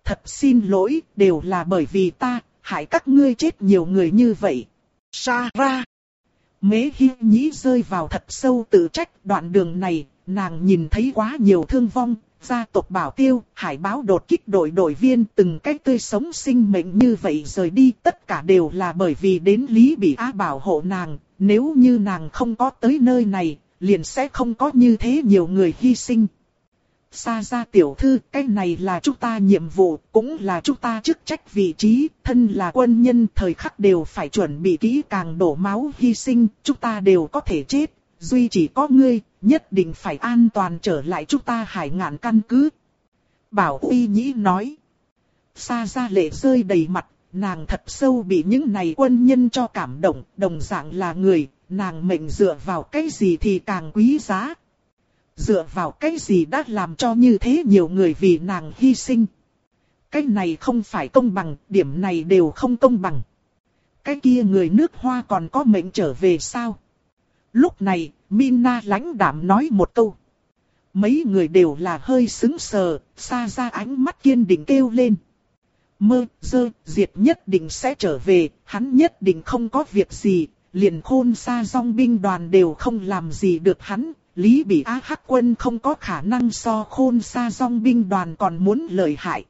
Thật xin lỗi, đều là bởi vì ta, hại các ngươi chết nhiều người như vậy. Sarah Mế hi nhĩ rơi vào thật sâu tự trách đoạn đường này, nàng nhìn thấy quá nhiều thương vong, gia tộc bảo tiêu, hải báo đột kích đội đội viên từng cách tươi sống sinh mệnh như vậy rời đi tất cả đều là bởi vì đến Lý Bị Á bảo hộ nàng, nếu như nàng không có tới nơi này, liền sẽ không có như thế nhiều người hy sinh. Sa gia tiểu thư, cái này là chúng ta nhiệm vụ, cũng là chúng ta chức trách vị trí, thân là quân nhân thời khắc đều phải chuẩn bị kỹ càng đổ máu hy sinh, chúng ta đều có thể chết, duy chỉ có ngươi, nhất định phải an toàn trở lại chúng ta hải ngạn căn cứ. Bảo uy nhĩ nói. Sa gia lệ rơi đầy mặt, nàng thật sâu bị những này quân nhân cho cảm động, đồng dạng là người, nàng mệnh dựa vào cái gì thì càng quý giá. Dựa vào cái gì đã làm cho như thế nhiều người vì nàng hy sinh. Cái này không phải công bằng, điểm này đều không công bằng. Cái kia người nước hoa còn có mệnh trở về sao? Lúc này, Mina lãnh đạm nói một câu. Mấy người đều là hơi sững sờ, xa ra ánh mắt kiên định kêu lên. Mơ, dơ, diệt nhất định sẽ trở về, hắn nhất định không có việc gì, liền khôn xa dòng binh đoàn đều không làm gì được hắn. Lý bị A Hắc quân không có khả năng so khôn xa dòng binh đoàn còn muốn lợi hại.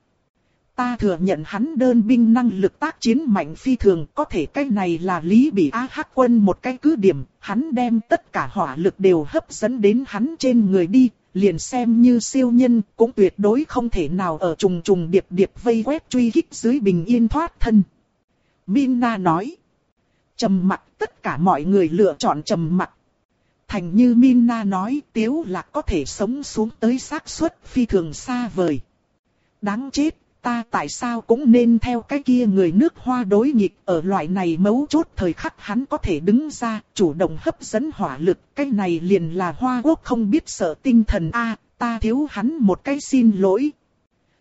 Ta thừa nhận hắn đơn binh năng lực tác chiến mạnh phi thường, có thể cái này là Lý Bị A Hắc quân một cái cứ điểm, hắn đem tất cả hỏa lực đều hấp dẫn đến hắn trên người đi, liền xem như siêu nhân, cũng tuyệt đối không thể nào ở trùng trùng điệp điệp vây quét truy kích dưới bình yên thoát thân. Minna nói, trầm mặc tất cả mọi người lựa chọn trầm mặc. Thành như Minna nói, tiếu là có thể sống xuống tới xác suất phi thường xa vời. Đáng chết, ta tại sao cũng nên theo cái kia người nước hoa đối nghịch, ở loại này mấu chốt thời khắc hắn có thể đứng ra, chủ động hấp dẫn hỏa lực, cái này liền là hoa quốc không biết sợ tinh thần a, ta thiếu hắn một cái xin lỗi.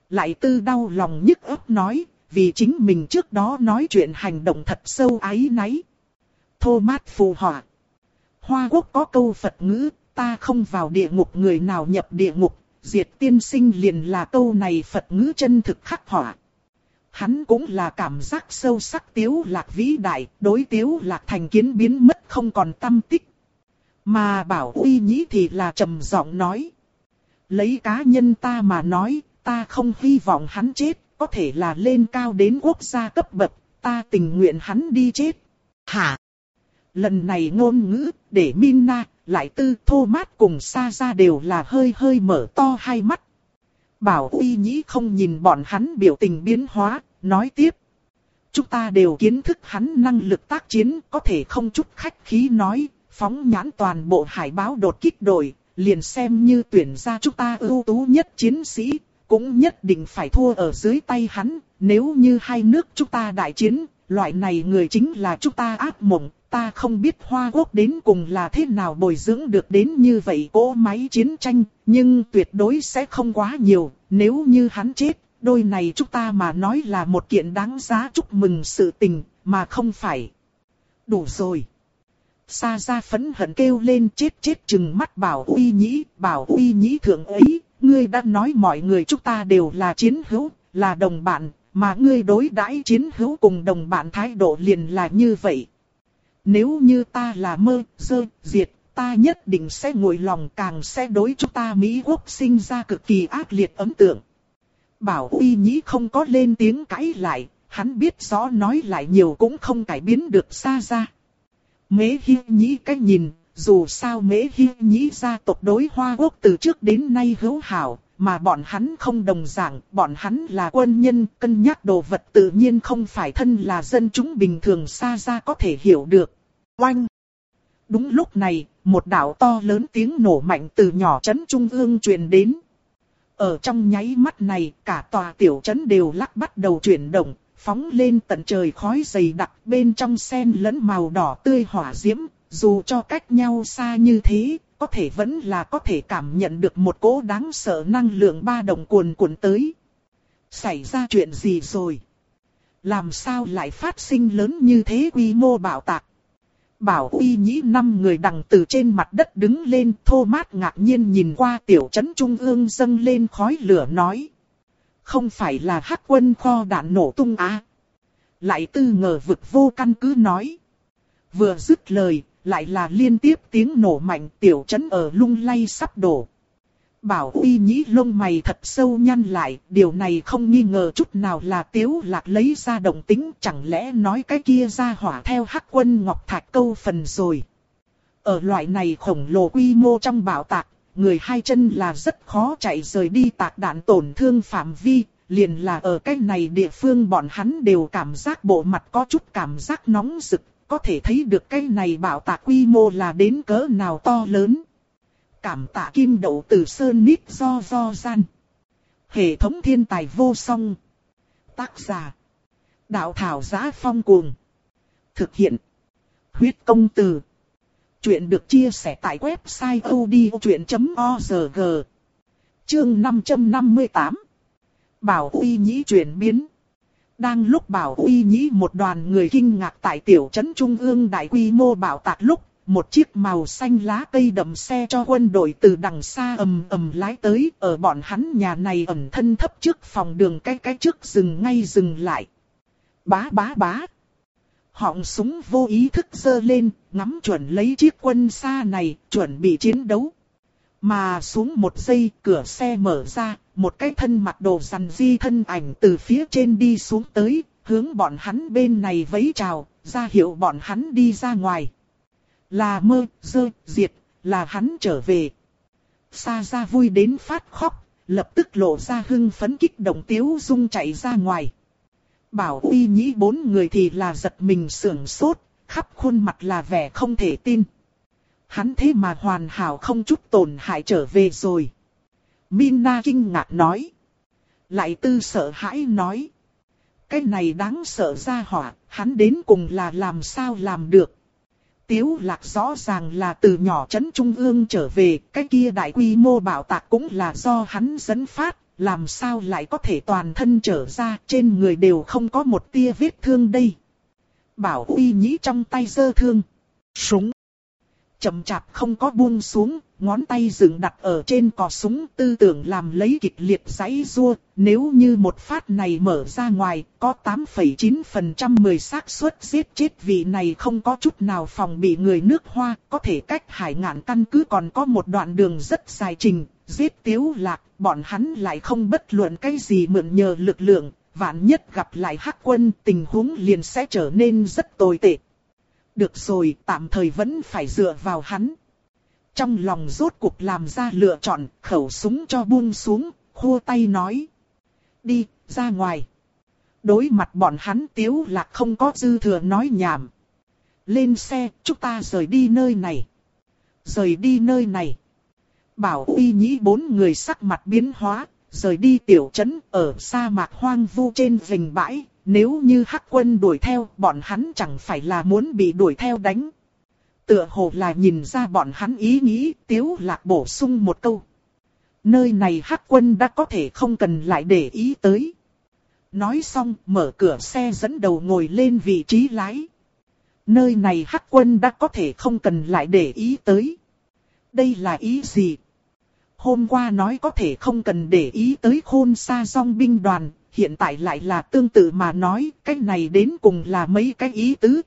Lại tư đau lòng nhức ấp nói, vì chính mình trước đó nói chuyện hành động thật sâu ái náy. Thomas phù họa. Hoa quốc có câu Phật ngữ, ta không vào địa ngục, người nào nhập địa ngục diệt tiên sinh liền là câu này Phật ngữ chân thực khắc họa. Hắn cũng là cảm giác sâu sắc tiếu lạc vĩ đại, đối tiếu lạc thành kiến biến mất không còn tâm tích. Mà bảo uy nhĩ thì là trầm giọng nói. Lấy cá nhân ta mà nói, ta không hy vọng hắn chết, có thể là lên cao đến quốc gia cấp bậc, ta tình nguyện hắn đi chết. Hả? Lần này ngôn ngữ, để Minna, lại tư thô mát cùng xa ra đều là hơi hơi mở to hai mắt. Bảo uy nhĩ không nhìn bọn hắn biểu tình biến hóa, nói tiếp. Chúng ta đều kiến thức hắn năng lực tác chiến, có thể không chút khách khí nói, phóng nhãn toàn bộ hải báo đột kích đội, liền xem như tuyển ra chúng ta ưu tú nhất chiến sĩ, cũng nhất định phải thua ở dưới tay hắn, nếu như hai nước chúng ta đại chiến, loại này người chính là chúng ta ác mộng, ta không biết Hoa Quốc đến cùng là thế nào bồi dưỡng được đến như vậy cỗ máy chiến tranh, nhưng tuyệt đối sẽ không quá nhiều, nếu như hắn chết, đôi này chúng ta mà nói là một kiện đáng giá chúc mừng sự tình, mà không phải. Đủ rồi. Sa ra phấn hận kêu lên chết chết chừng mắt bảo uy nhĩ, bảo uy nhĩ thượng ấy, ngươi đã nói mọi người chúng ta đều là chiến hữu, là đồng bạn, mà ngươi đối đãi chiến hữu cùng đồng bạn thái độ liền là như vậy. Nếu như ta là mơ, dơ, diệt, ta nhất định sẽ ngồi lòng càng sẽ đối chúng ta Mỹ Quốc sinh ra cực kỳ ác liệt ấn tượng. Bảo uy nhĩ không có lên tiếng cãi lại, hắn biết rõ nói lại nhiều cũng không cải biến được xa ra. Mế hi nhĩ cách nhìn, dù sao mế hi nhĩ gia tộc đối Hoa Quốc từ trước đến nay hữu hảo, mà bọn hắn không đồng dạng, bọn hắn là quân nhân, cân nhắc đồ vật tự nhiên không phải thân là dân chúng bình thường xa ra có thể hiểu được. Oanh! Đúng lúc này, một đạo to lớn tiếng nổ mạnh từ nhỏ trấn trung ương truyền đến. Ở trong nháy mắt này, cả tòa tiểu trấn đều lắc bắt đầu chuyển động, phóng lên tận trời khói dày đặc bên trong sen lẫn màu đỏ tươi hỏa diễm, dù cho cách nhau xa như thế, có thể vẫn là có thể cảm nhận được một cỗ đáng sợ năng lượng ba đồng cuồn cuộn tới. Xảy ra chuyện gì rồi? Làm sao lại phát sinh lớn như thế quy mô bảo tạc? Bảo uy nhĩ năm người đằng từ trên mặt đất đứng lên thô mát ngạc nhiên nhìn qua tiểu trấn trung ương dâng lên khói lửa nói. Không phải là hắc quân kho đạn nổ tung á. Lại tư ngờ vực vô căn cứ nói. Vừa dứt lời, lại là liên tiếp tiếng nổ mạnh tiểu trấn ở lung lay sắp đổ. Bảo uy nhĩ lông mày thật sâu nhăn lại, điều này không nghi ngờ chút nào là tiếu lạc lấy ra động tính, chẳng lẽ nói cái kia ra hỏa theo hắc quân ngọc thạch câu phần rồi. Ở loại này khổng lồ quy mô trong bảo tạc, người hai chân là rất khó chạy rời đi tạc đạn tổn thương phạm vi, liền là ở cái này địa phương bọn hắn đều cảm giác bộ mặt có chút cảm giác nóng rực, có thể thấy được cái này bảo tạc quy mô là đến cỡ nào to lớn. Cảm tạ kim đậu từ sơn nít do do gian. Hệ thống thiên tài vô song. Tác giả. Đạo thảo giá phong cuồng. Thực hiện. Huyết công từ. Chuyện được chia sẻ tại website odchuyện.org. Chương 558. Bảo uy nhĩ chuyển biến. Đang lúc bảo uy nhĩ một đoàn người kinh ngạc tại tiểu trấn trung ương đại quy mô bảo tạc lúc, một chiếc màu xanh lá cây đậm xe cho quân đội từ đằng xa ầm ầm lái tới, ở bọn hắn nhà này ẩn thân thấp trước phòng đường cái cái trước dừng ngay dừng lại. Bá bá bá. Họng súng vô ý thức dơ lên, ngắm chuẩn lấy chiếc quân xa này, chuẩn bị chiến đấu. Mà xuống một giây, cửa xe mở ra, một cái thân mặc đồ rằn di thân ảnh từ phía trên đi xuống tới, hướng bọn hắn bên này vẫy chào, ra hiệu bọn hắn đi ra ngoài. Là mơ, dơ, diệt, là hắn trở về. Sa ra vui đến phát khóc, lập tức lộ ra hưng phấn kích động tiếu dung chạy ra ngoài. Bảo uy nhĩ bốn người thì là giật mình sưởng sốt, khắp khuôn mặt là vẻ không thể tin. Hắn thế mà hoàn hảo không chút tổn hại trở về rồi. Mina kinh ngạc nói. Lại tư sợ hãi nói. Cái này đáng sợ ra hỏa, hắn đến cùng là làm sao làm được. Tiếu lạc rõ ràng là từ nhỏ chấn trung ương trở về, cái kia đại quy mô bảo tạc cũng là do hắn dẫn phát, làm sao lại có thể toàn thân trở ra, trên người đều không có một tia vết thương đây. Bảo uy nhĩ trong tay dơ thương, súng. Chậm chạp không có buông xuống, ngón tay dựng đặt ở trên cò súng tư tưởng làm lấy kịch liệt giấy rua, nếu như một phát này mở ra ngoài, có 8,9% 10 xác suất giết chết vị này không có chút nào phòng bị người nước hoa, có thể cách hải ngạn căn cứ còn có một đoạn đường rất dài trình, giết tiếu lạc, bọn hắn lại không bất luận cái gì mượn nhờ lực lượng, vạn nhất gặp lại hắc quân tình huống liền sẽ trở nên rất tồi tệ. Được rồi, tạm thời vẫn phải dựa vào hắn. Trong lòng rốt cuộc làm ra lựa chọn, khẩu súng cho buông xuống, khô tay nói. Đi, ra ngoài. Đối mặt bọn hắn tiếu là không có dư thừa nói nhảm. Lên xe, chúng ta rời đi nơi này. Rời đi nơi này. Bảo uy nhĩ bốn người sắc mặt biến hóa, rời đi tiểu trấn ở sa mạc hoang vu trên vành bãi, nếu như hắc quân đuổi theo, bọn hắn chẳng phải là muốn bị đuổi theo đánh. Tựa hồ là nhìn ra bọn hắn ý nghĩ, tiếu lạc bổ sung một câu. Nơi này hắc quân đã có thể không cần lại để ý tới. Nói xong, mở cửa xe dẫn đầu ngồi lên vị trí lái. Nơi này hắc quân đã có thể không cần lại để ý tới. Đây là ý gì? Hôm qua nói có thể không cần để ý tới khôn xa song binh đoàn, hiện tại lại là tương tự mà nói, cái này đến cùng là mấy cái ý tứ.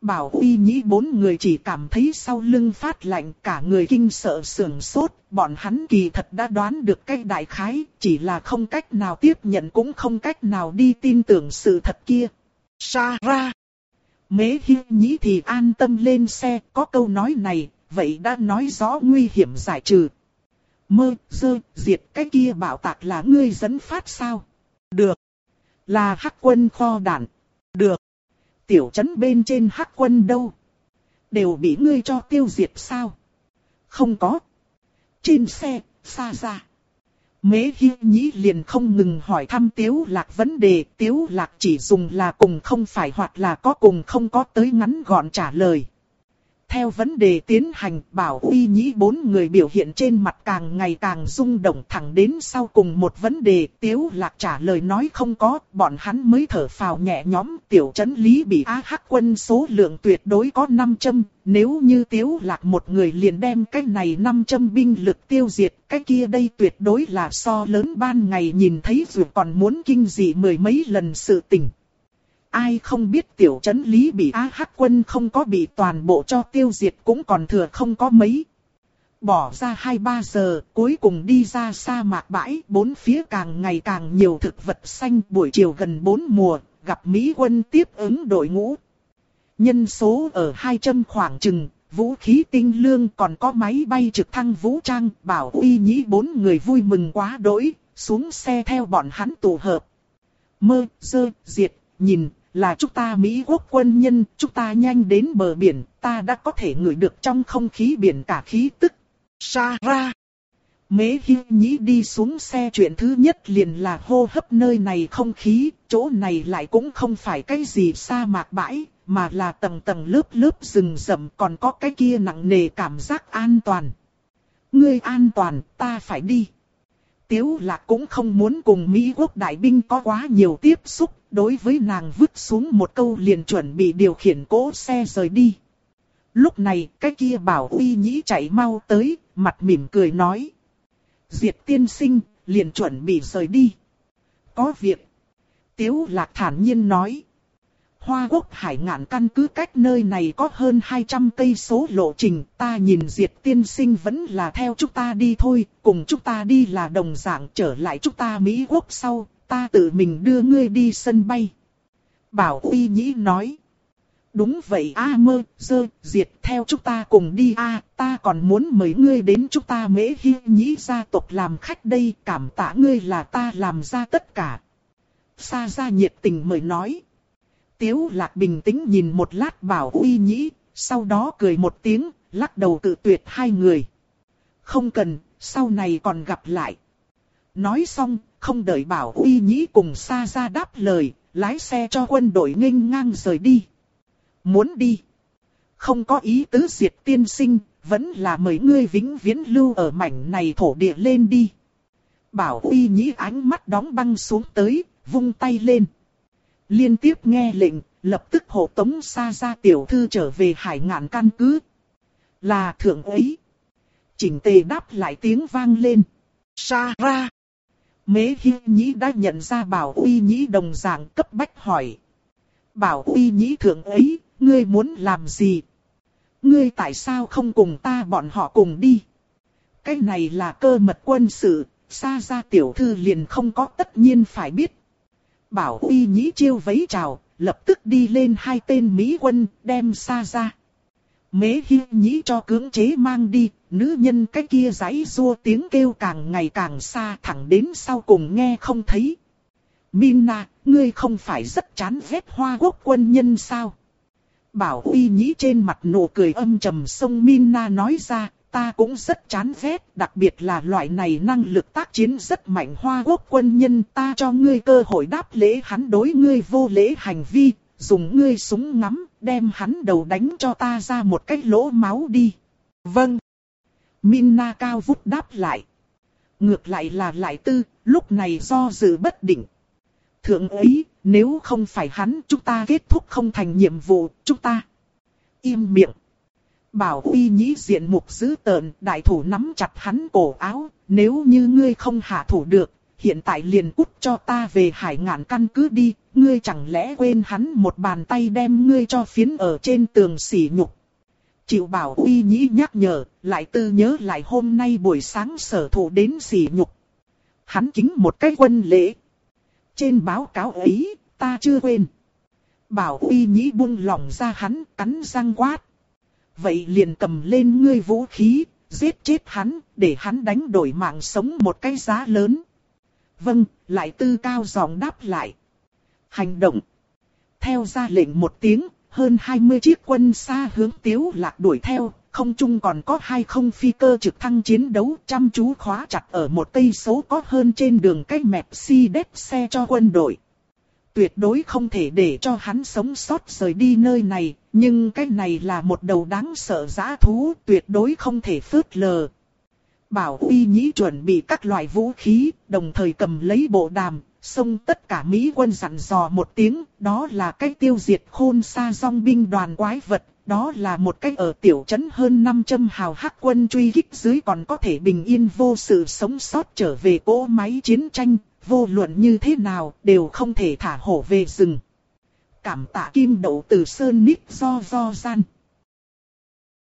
Bảo uy nhĩ bốn người chỉ cảm thấy sau lưng phát lạnh cả người kinh sợ sườn sốt, bọn hắn kỳ thật đã đoán được cái đại khái, chỉ là không cách nào tiếp nhận cũng không cách nào đi tin tưởng sự thật kia. Sa ra! Mế hi nhĩ thì an tâm lên xe, có câu nói này, vậy đã nói rõ nguy hiểm giải trừ. Mơ, dơ, diệt cái kia bảo tạc là ngươi dẫn phát sao? Được. Là hắc quân kho đạn. Được. Tiểu trấn bên trên hắc quân đâu? Đều bị ngươi cho tiêu diệt sao? Không có. Trên xe, xa ra. Mế hi nhĩ liền không ngừng hỏi thăm tiếu lạc vấn đề. Tiếu lạc chỉ dùng là cùng không phải hoặc là có cùng không có tới ngắn gọn trả lời. Theo vấn đề tiến hành, bảo uy nhĩ bốn người biểu hiện trên mặt càng ngày càng rung động thẳng đến sau cùng một vấn đề. Tiếu lạc trả lời nói không có, bọn hắn mới thở phào nhẹ nhõm. Tiểu chấn lý bị á hắc quân số lượng tuyệt đối có 500, nếu như tiếu lạc một người liền đem cái này 500 binh lực tiêu diệt, cái kia đây tuyệt đối là so lớn ban ngày nhìn thấy dù còn muốn kinh dị mười mấy lần sự tình. Ai không biết tiểu trấn lý bị A Hắc quân không có bị toàn bộ cho tiêu diệt cũng còn thừa không có mấy. Bỏ ra 2-3 giờ, cuối cùng đi ra sa mạc bãi, bốn phía càng ngày càng nhiều thực vật xanh buổi chiều gần 4 mùa, gặp Mỹ quân tiếp ứng đội ngũ. Nhân số ở 200 khoảng chừng, vũ khí tinh lương còn có máy bay trực thăng vũ trang, bảo uy nhĩ bốn người vui mừng quá đỗi, xuống xe theo bọn hắn tụ hợp. Mơ, dơ, diệt, nhìn, là chúng ta Mỹ quốc quân nhân, chúng ta nhanh đến bờ biển, ta đã có thể ngửi được trong không khí biển cả khí tức. Sa ra. Mế Hi Nhĩ đi xuống xe chuyện thứ nhất liền là hô hấp nơi này không khí, chỗ này lại cũng không phải cái gì sa mạc bãi, mà là tầng tầng lớp lớp rừng rậm còn có cái kia nặng nề cảm giác an toàn. Ngươi an toàn, ta phải đi. Tiếu lạc cũng không muốn cùng Mỹ quốc đại binh có quá nhiều tiếp xúc, đối với nàng vứt xuống một câu liền chuẩn bị điều khiển cỗ xe rời đi. Lúc này, cái kia bảo uy nhĩ chạy mau tới, mặt mỉm cười nói. Diệt tiên sinh, liền chuẩn bị rời đi. Có việc. Tiếu lạc thản nhiên nói. Hoa quốc hải ngạn căn cứ cách nơi này có hơn 200 cây số lộ trình, ta nhìn diệt tiên sinh vẫn là theo chúng ta đi thôi, cùng chúng ta đi là đồng dạng trở lại chúng ta Mỹ quốc sau, ta tự mình đưa ngươi đi sân bay. Bảo uy nhĩ nói. Đúng vậy a mơ, dơ, diệt theo chúng ta cùng đi a ta còn muốn mời ngươi đến chúng ta mễ hi nhĩ gia tộc làm khách đây, cảm tạ ngươi là ta làm ra tất cả. Sa gia nhiệt tình mời nói. Tiếu lạc bình tĩnh nhìn một lát bảo uy nhĩ, sau đó cười một tiếng, lắc đầu tự tuyệt hai người. Không cần, sau này còn gặp lại. Nói xong, không đợi bảo uy nhĩ cùng xa ra đáp lời, lái xe cho quân đội nghênh ngang rời đi. Muốn đi. Không có ý tứ diệt tiên sinh, vẫn là mời ngươi vĩnh viễn lưu ở mảnh này thổ địa lên đi. Bảo uy nhĩ ánh mắt đóng băng xuống tới, vung tay lên. Liên tiếp nghe lệnh, lập tức hộ tống xa ra tiểu thư trở về hải ngạn căn cứ. Là thượng ấy. Chỉnh tề đáp lại tiếng vang lên. Sa ra. Mế Hi Nhĩ đã nhận ra Bảo Uy Nhĩ đồng dạng cấp bách hỏi. Bảo Uy Nhĩ thượng ấy, ngươi muốn làm gì? Ngươi tại sao không cùng ta bọn họ cùng đi? Cái này là cơ mật quân sự, xa ra tiểu thư liền không có tất nhiên phải biết. Bảo Uy Nhĩ chiêu vấy chào, lập tức đi lên hai tên Mỹ quân, đem xa ra. Mế Hi Nhĩ cho cưỡng chế mang đi, nữ nhân cái kia giãy rua tiếng kêu càng ngày càng xa thẳng đến sau cùng nghe không thấy. Minna, ngươi không phải rất chán ghét hoa quốc quân nhân sao? Bảo uy nhĩ trên mặt nụ cười âm trầm sông Minna nói ra, ta cũng rất chán ghét, đặc biệt là loại này năng lực tác chiến rất mạnh hoa quốc quân nhân ta cho ngươi cơ hội đáp lễ hắn đối ngươi vô lễ hành vi, dùng ngươi súng ngắm, đem hắn đầu đánh cho ta ra một cái lỗ máu đi. Vâng. Minna cao vút đáp lại. Ngược lại là lại tư, lúc này do dự bất định. Thượng ấy, nếu không phải hắn, chúng ta kết thúc không thành nhiệm vụ, chúng ta. Im miệng. Bảo uy nhĩ diện mục dữ tợn, đại thủ nắm chặt hắn cổ áo, nếu như ngươi không hạ thủ được, hiện tại liền cút cho ta về hải ngạn căn cứ đi, ngươi chẳng lẽ quên hắn một bàn tay đem ngươi cho phiến ở trên tường sỉ nhục. Chịu bảo uy nhĩ nhắc nhở, lại tư nhớ lại hôm nay buổi sáng sở thủ đến sỉ nhục. Hắn chính một cái quân lễ. Trên báo cáo ấy, ta chưa quên. Bảo uy nhĩ buông lỏng ra hắn, cắn răng quát. Vậy liền cầm lên ngươi vũ khí, giết chết hắn, để hắn đánh đổi mạng sống một cái giá lớn. Vâng, lại tư cao giọng đáp lại. Hành động. Theo ra lệnh một tiếng, hơn 20 chiếc quân xa hướng tiếu lạc đuổi theo, không chung còn có hai không phi cơ trực thăng chiến đấu chăm chú khóa chặt ở một cây số có hơn trên đường cách mẹp si đếp xe cho quân đội. Tuyệt đối không thể để cho hắn sống sót rời đi nơi này, nhưng cái này là một đầu đáng sợ giã thú, tuyệt đối không thể phớt lờ. Bảo uy nhĩ chuẩn bị các loại vũ khí, đồng thời cầm lấy bộ đàm, xông tất cả Mỹ quân dặn dò một tiếng, đó là cách tiêu diệt khôn xa dòng binh đoàn quái vật, đó là một cách ở tiểu trấn hơn 500 hào hắc quân truy kích dưới còn có thể bình yên vô sự sống sót trở về cỗ máy chiến tranh, vô luận như thế nào đều không thể thả hổ về rừng. Cảm tạ kim đậu từ sơn nít do do gian.